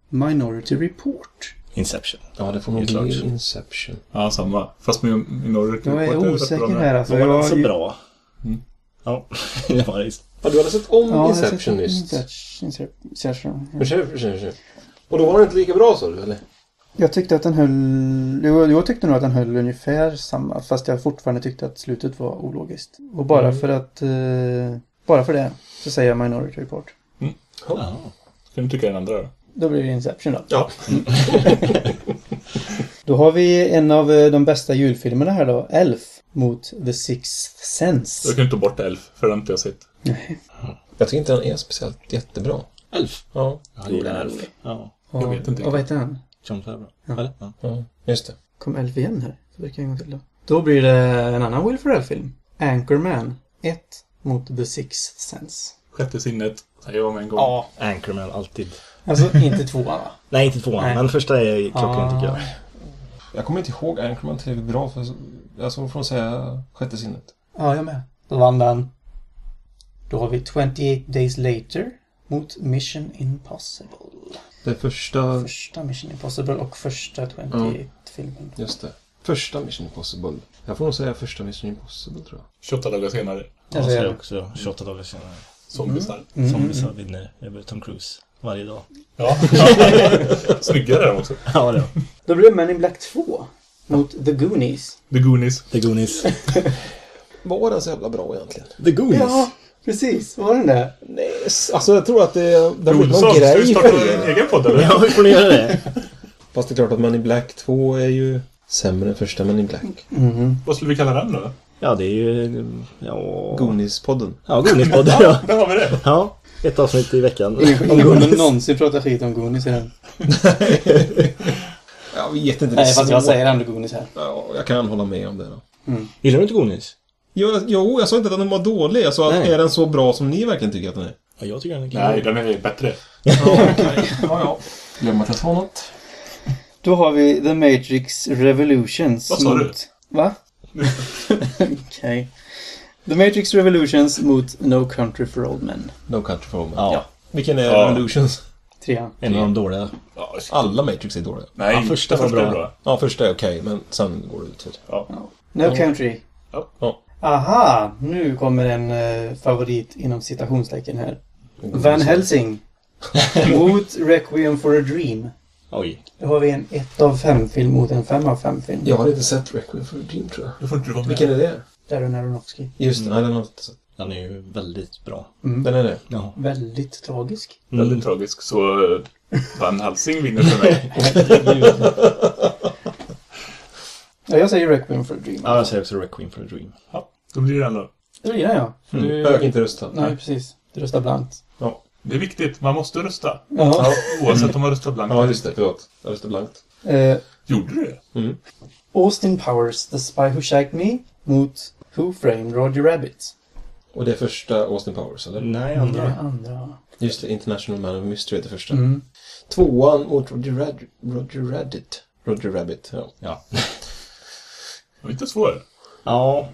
Minority Report. Inception. Ja, det får nog bli Inception. Ja, samma. Fast med Minority Jag är Report osäker här alltså. Var den Jag, så bra? Mm. Ja, det var det. Ja, du hade sett om Ja, jag Inception nyss. Inception. Inception. Känner. Och då var den inte lika bra sa du, eller? Jag tyckte att den höll... Jo, jag tyckte nog att den höll ungefär samma. Fast jag fortfarande tyckte att slutet var ologiskt. Och bara Mm. för att... eh, bara för det så säger jag Minority Report. Ja. Ska du tycka den andra då? Då blir det Inception då. Ja. Då har vi en av eh, de bästa julfilmerna här då. Elf mot The Sixth Sense. Jag kan ta bort Elf, för den inte jag sett. Jag tycker inte den är speciellt jättebra. Elf. Ja, det är en elf. Ja. Jag vet inte Och vad heter han? John Favreau. Ja. Eller? Ja. ja just det. Kom Elf igen här? Så det kan en gång till då. Då blir det en annan Will Ferrell-film. Anchorman 1 mot The Sixth Sense. Sjätte sinnet, säger jag med en gång. Ja. Anchorman, alltid. Alltså inte tvåan va? Nej, inte tvåan. Nej. Men första är klockren Ah. tycker jag. Jag kommer inte ihåg Anchorman tillräckligt bra för jag såg från säga sjätte sinnet. Ja, jag med. Då vann den. Då har vi 28 Days Later mot Mission Impossible. Det första... Första Mission Impossible och första 28-filmen. Just det. Första Mission Impossible. Jag får nog säga första Mission Impossible tror jag. 28 dagar senare. Jag säger jag- också 28 dagar senare. Zombiesar. Mm, Som mm, vinner över Tom Cruise varje dag. Ja. Snyggare är de också. Ja, det Då blir det Men in Black 2 mot The Goonies. The Goonies. The Goonies. Var den så jävla bra egentligen? The Goonies? Ja, precis. Var den det? Nej, alltså jag tror att det, det har blivit någon ska du grej starta en det. egen podd eller? Ja, hur får göra det? Fast det är klart att Man in Black 2 är ju sämre än första Man in Black. Mhm. Vad skulle vi kalla den då? Ja, det är ju... Ja... Goonies-podden. Ja, Goonies-podden. Ja. Där har vi det. ja. Ett avsnitt i veckan. Ingen Om ingen kommer någonsin prata skit om Goonies i den. Jag vet inte. Nej, fast jag säger ändå Goonies här. Ja, jag kan hålla med om det då. Gillar du inte Goonies? Jo, jo, jag sa inte att den var dålig. Jag sa att Nej. är den så bra som ni verkligen tycker att den är? Ja, jag tycker den är kul. Nej, den är bättre. Ja, okej. Ja, ja. Glöm att jag sa något. Då har vi The Matrix Revolutions. Vad sa du? mot... Va? Okej. The Matrix Revolutions mot No Country for Old Men. No Country for Old Men. Ja. Ja. Vilken är Ja. Revolutions? Trean. En av de dåliga. Ja, Alla Matrix är dåliga. Nej, Ja, första första var bra. bra. Ja, första är okej, men sen går det ut. Ja. No. Country. Ja. Aha! Nu kommer en eh, favorit inom citationstecken här. Van Helsing. mot Requiem for a Dream. Oj. Då har vi en 1 av 5 film mot en 5 av 5 film. Jag har inte sett Requiem for a Dream, tror jag. Då får inte du vara med. Vilken är det? Darren Aronofsky. Just det, nej, den har jag inte sett. Den är ju väldigt bra. Mm. Den är det. Ja. Väldigt tragisk. Väldigt Mm. tragisk. Så eh, Van Helsing vinner för mig. Ja, jag säger Requiem for a Dream. Ja, jag säger också Requiem for a Dream. Ja, då blir det den då. Det blir det ja. Mm. du... Jag kan inte rösta. Nej, precis. Du röstar blankt. Det är viktigt. Man måste rösta. Ja. Oavsett om man röstar blankt Ja, just det. Förlåt. Jag röstar blankt. Eh, Gjorde du det? Mm. Austin Powers, The Spy Who Shagged Me mot Who Framed Roger Rabbit. Och det är första Austin Powers, eller? Nej, Det andra. är andra. Just det, International Man of Mystery är det första. Mm. Tvåan mot Roger, Rad Roger Rabbit. Roger Rabbit, ja. Ja. Det var inte svårt. Ja.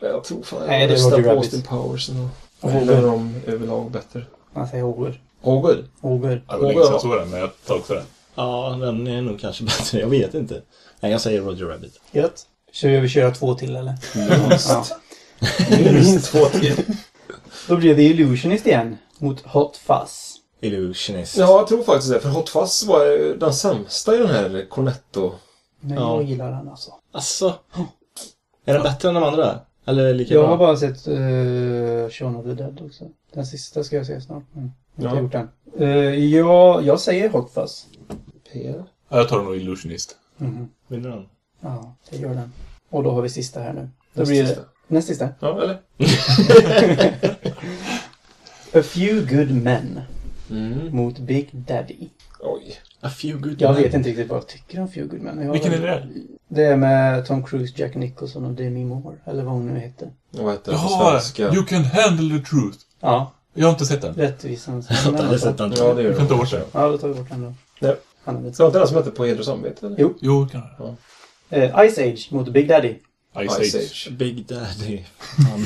Jag tror fan Nej, jag det är röstar på. Austin Powers ändå. Jag gillar dem överlag bättre. Man säger Roger. Roger? Roger. Ja, det var länge sedan jag såg den, men jag tar också den. Ja, den är nog kanske bättre. Jag vet inte. Nej, jag säger Roger Rabbit. Gött. Ska vi köra två till eller? Ja. Minst två till. Då blir det Illusionist igen. Mot Hot Fuzz. Illusionist. Ja, jag tror faktiskt det. För Hot Fuzz var den sämsta i den här Cornetto. Men Ja. jag gillar den alltså. Asså? Är den bättre än de andra? Eller lika Jag bra? har bara sett uh, Shaun of the Dead också. Den sista ska jag se snart. Mm. Jag har Ja. gjort den. Uh, ja, jag säger Hot Fuzz. PR. Ja, jag tar nog Illusionist. Mhm. Vinner den? Ja, jag gör den. Och då har vi sista här nu. Då Näst blir det... sista. Näst sista. Ja, eller? A Few Good Men Mm. mot Big Daddy. Oj. A few good Jag men. vet inte riktigt vad jag tycker om Few Good Men. Jag Vilken är det? Det är med Tom Cruise, Jack Nicholson och Demi Moore. Eller vad hon nu heter. Vad heter på Jaha! svenska? You can handle the truth. Ja, Jag har inte sett den. rättvisan. Jag har aldrig sett den. Ja, det gör ta det. bort den. Ja, då tar vi bort den då. Ja. Han är lite Så var inte den som hette På heder och samvete, eller? Jo. Jo, kan jag. Eh, Ice Age mot Big Daddy. Ice, Ice Age. Age. Big Daddy. Fan.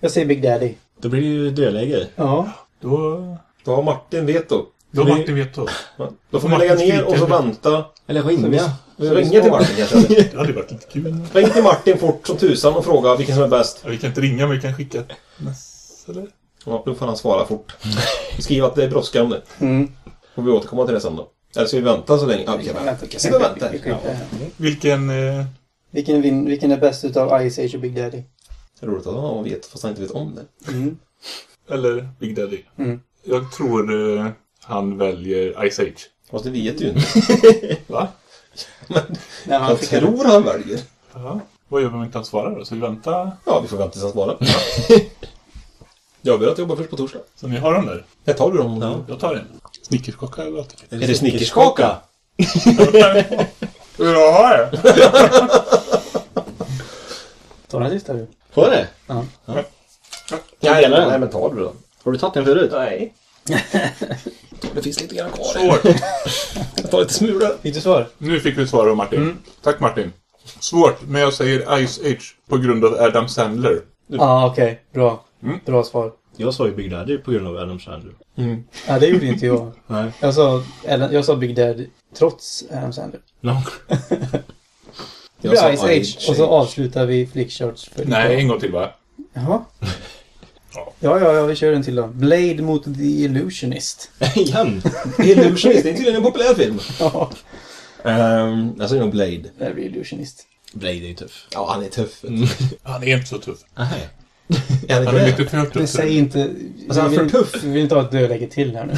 Jag säger Big Daddy. Då blir det ju dödläge. Ja. Då... Då har Martin veto. Då Vi- Martin veto. Ja. Då får vi lägga ner och så vänta. Eller ringa. vi ringer till Martin kanske. Det hade varit lite kul. Ring till Martin fort som tusan och fråga vilken som är bäst. Ja, vi kan inte ringa, men vi kan skicka ett mess. eller? Ja, då får han svara fort. Skriv att det är brådskande. Mm. Får vi återkomma till det sen då. Eller ska vi vänta så länge? Ja, vi kan vänta. Vi kan sitta och vänta. Det. Vilken... Eh, Vilken, vin, vilken är bäst utav Ice Age och Big Daddy? Det är roligt att han vet, fast han inte vet om det. Mm. eller Big Daddy? Mm. Jag tror eh, han väljer Ice Age. Fast det vet du inte. Va? Nej, han Jag skickar- tror han väljer. Ja. Vad gör vi om inte han svarar då? Så vi väntar? Ja, vi får vänta tills han svarar. Jag vill att jobba först på torsdag. Så ni har dem där? Jag tar du dem. Ja. Jag tar en. Snickerskaka är alltid Är det snickerskaka? Vill du ha det? Ta den sista du. Får jag det? Ja. Nej, Gäller den? nej, men tar du då. Har du tagit den förut? Nej. Det finns lite grann kvar. Svårt. Jag tar lite smulor. Fick du svar? Nu fick vi svar av Martin. Tack Martin. Svårt, men jag säger Ice Age på grund av Adam Sandler. Ja, ah, okej. Bra. Mm. Bra svar. Jag sa ju Big Daddy på grund av Adam Sandler. Ja, det gjorde inte jag. Nej. Jag sa, jag sa Big Daddy trots Adam Sandler. No. Det Jag blir sa Ice Age och så avslutar vi Flickcharts. för Nej, en gång till va? Jaha. Ja. Ja, ja, vi kör en till då. Blade mot The Illusionist. Igen? Illusionist, det är tydligen en populär film. Ja. Um, jag säger nog Blade. Det blir Illusionist. Blade är ju tuff. Ja, han är tuff. Han är inte så tuff. Nej. Han är inte lite för Men tuff. säg inte... Alltså, han är för tuff. Vi vill inte ha ett dödläge till här nu.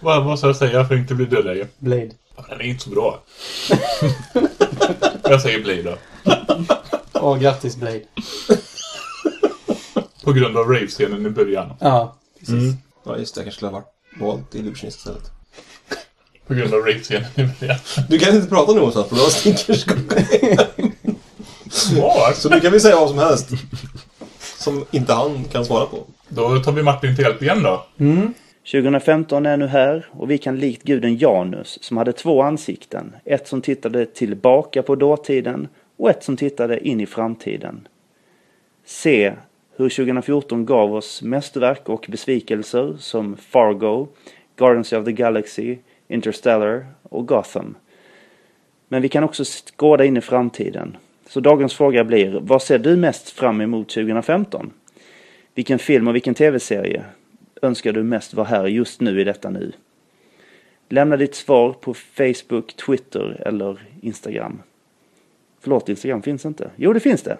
Vad ska jag säga för att inte bli dödläge? Blade. Den är inte så bra. jag säger Blade då. Åh, grattis Blade. På grund av rave-scenen i början. Ja, precis. Ja, just det. Jag kanske skulle ha varit valt Illusionist istället. På grund av rave-scenen i början. Du kan inte prata nu någonstans för du har snickerskaka. Smart! Så nu kan vi säga vad som helst. Som inte han kan svara på. Då tar vi Martin till hjälp igen då. Mm. 2015 är nu här och vi kan likt guden Janus som hade två ansikten. Ett som tittade tillbaka på dåtiden och ett som tittade in i framtiden. Se hur 2014 gav oss mästerverk och besvikelser som Fargo, Guardians of the Galaxy, Interstellar och Gotham. Men vi kan också skåda in i framtiden. Så dagens fråga blir, vad ser du mest fram emot 2015? Vilken film och vilken tv-serie önskar du mest var här just nu i detta nu? Lämna ditt svar på Facebook, Twitter eller Instagram. Förlåt, Instagram finns inte. Jo, det finns det.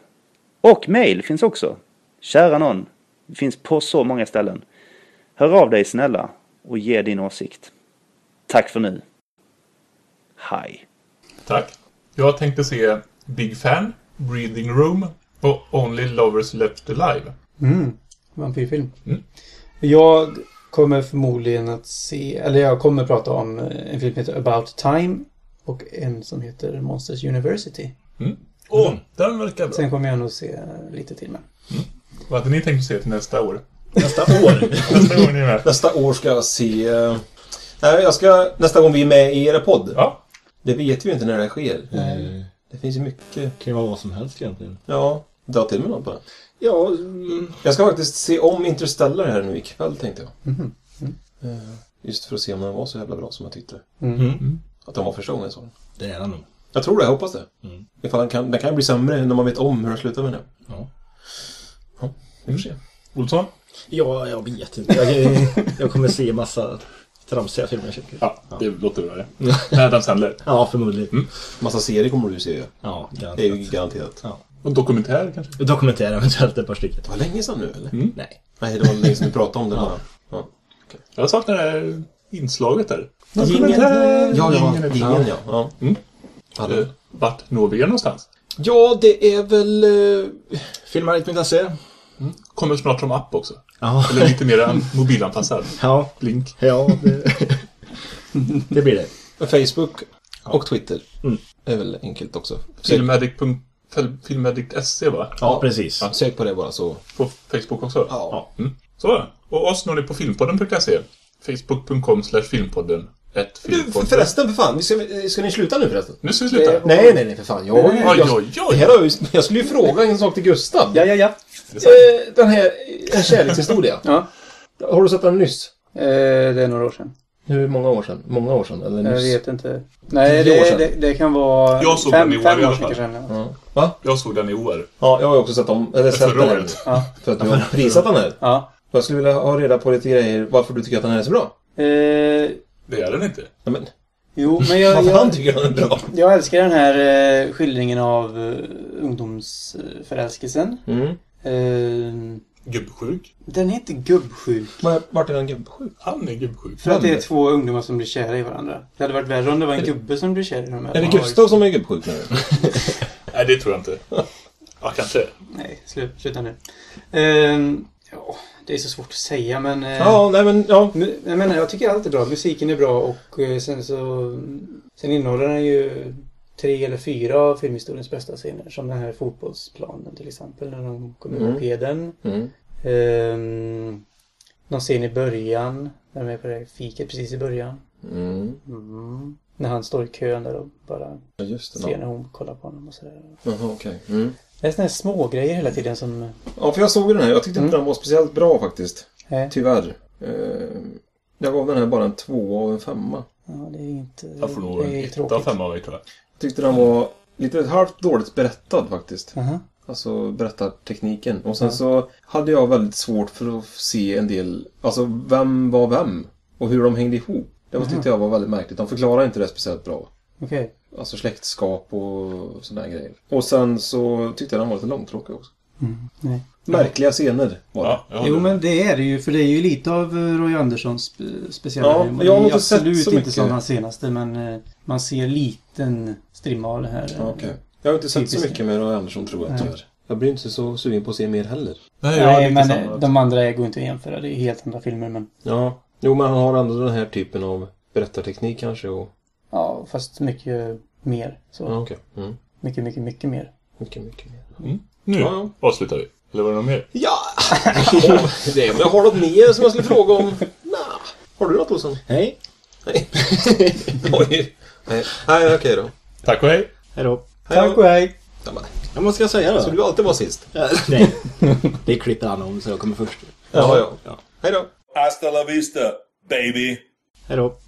Och mail finns också. Kära någon. Det finns på så många ställen. Hör av dig snälla och ge din åsikt. Tack för nu. Hej. Tack. Jag tänkte se Big Fan, Breathing Room och Only Lovers Left Alive. Mm. Vampyrfilm. Mm. Jag kommer förmodligen att se, eller jag kommer prata om en film som heter About Time och en som heter Monsters University. Åh, den verkar bra. Sen kommer jag nog se lite till med. Vad hade ni tänkt se till nästa år? Nästa år. Nästa år ni är med. Nästa år ska jag se... eh, Nej, jag ska... Nästa gång vi är med i era podd. Ja. Det vet vi ju inte när det sker. Eh, Det finns ju mycket... kan ju vara vad som helst egentligen. Ja, dra till med något bara. Ja, mm, Jag ska faktiskt se om Interstellar här nu ikväll tänkte jag. Mhm. Eh, Just för att se om den var så jävla bra som jag tyckte. Mm. Att den var första gången jag såg den. det är han nog. Jag tror det, jag hoppas det. Mm. Ifall den kan, den kan bli sämre när man vet om hur den slutar med det. Ja. Vi får se. Olsson? Ja, jag vet inte. Jag, jag kommer se massa tramsiga filmer. Ja, det låter bra det. Med Adam Sandler. Ja, förmodligen. Massa serier kommer du se ju. Ja, Det är ju garanterat. garanterat. Ja. Och dokumentär kanske? Dokumentär eventuellt ett par stycken. Det var länge sedan nu eller? Mm. Nej. Nej, det var länge sedan du pratade om det bara. Ja. Jag saknar det här inslaget där. Jingeln. Ja, ja. Jingeln, ja. ja. Mm. Hallå. Eh, Vart når vi någonstans? Ja, det är väl... eh, Filmarikt.se. Kommer snart som app också. Ja. Eller lite mer mobilanpassad. Ja. Blink. Ja, det... det blir det. Facebook och Twitter. Mm. är väl enkelt också. Filmedic.se va? Ja, precis. sök på det bara så. På Facebook också? Ja. Mm. Så. Och oss når ni på filmpodden.se. Facebook.com slash filmpodden. Ett Du, filmpodden. förresten, för fan. Ska, ska ni sluta nu förresten? Nu ska vi sluta. Det- Nej, nej, nej, för fan. Jag, jag, har jag, ju- jag skulle ju fråga en sak till Gustav. Ja, ja, ja. Eh, Den här, en kärlekshistoria. Ja. Har du sett den nyss? Eh, det är några år sedan. Hur många år sedan? Många år sedan? Eller Jag nyss? vet inte. Nej, år det, sedan. det, det kan vara Jag såg fem, den i år fem år sedan. Ja. Ja. Va? Jag såg den i år. Ja, jag har också sett dem. Eller sett den här. året. Ja. För att du har prisat den här. ja. Jag skulle vilja ha reda på lite grejer varför du tycker att den här är så bra. Eh, Det är den inte. Ja, men, jo, men jag, varför han jag, tycker den är bra? jag älskar den här eh, skildringen av eh, ungdomsförälskelsen. Mm. Eh, Gubbsjuk. den är inte gubbsjuk. Men Vart är den gubbsjuk? Han är gubbsjuk. För att det är två ungdomar som blir kära i varandra. Det hade varit värre om det var en gubbe som blir kär i dem. Är det Gustav som är gubbsjuk nu? Nej, det tror jag inte. Ja, kanske. Nej, slut, sluta nu. Ehm, ja, det är så svårt att säga men... eh, Ja, nej men ja. Jag menar, jag tycker allt är bra. Musiken är bra och eh, sen så... Sen innehåller den ju tre eller fyra av filmhistoriens bästa scener. Som den här fotbollsplanen till exempel. När de kommer Mm. på peden. Mm. Ehm, någon scen i början. När de är på det här fiket precis i början. Mm. Mm. När han står i kön där och bara Ja, just det. ser när hon kollar på honom och sådär. Jaha, okej. Mm. Det är såna här små grejer hela tiden som... Ja, för jag såg den här. Jag tyckte inte Mm. den var speciellt bra faktiskt. Eh, Tyvärr. Eh, jag gav den här bara en tvåa av en femma. ja, det är inte... Jag får nog en är etta av tråkigt. fem av mig tror jag. Jag tyckte den var lite halvt dåligt berättad faktiskt. Aha. Alltså berättartekniken. Och sen Ja. så hade jag väldigt svårt för att se en del, alltså vem var vem? Och hur de hängde ihop. Det var, tyckte jag var väldigt märkligt. De förklarar inte det speciellt bra. Okej. Alltså släktskap och sådana här grejer. Och sen så tyckte jag den var lite långtråkig också. Mm. Nej. Märkliga scener var det. Ja, Jo men det är det ju, för det är ju lite av eh, Roy Anderssons spe- speciella Ja, humor. men jag har Det är inte sett absolut så inte mycket. som hans senaste men eh, man ser liten strimma av det här. eh, Ja, okej. Jag har inte sett så mycket med Roy Andersson tror jag tyvärr. Jag blir inte så sugen på att se mer heller. Nej, Nej men samma. eh, de andra går inte att jämföra, det är helt andra filmer men... Ja. Jo, men han har ändå den här typen av berättarteknik kanske och... Ja, fast mycket mer. Så. Ja, okej. Mm. Mycket, mycket, mycket mer. Mycket, mycket mer. Mm. Nu Ja, avslutar vi. Eller var det något mer? Ja! det är, men jag har något mer som jag skulle fråga om. Nah. Har du något Olsson? Hej. Nej. Oj. Nej, Nej okej då. Tack och hej! Hej då. Hej Tack och hej! Ja, men, Ja, vad ska jag säga då? Ska du alltid vara sist? Ja, Nej. Det klipper han om så jag kommer först. Ja, ja. Ja. Hej då. Hasta la vista, baby. Hej då.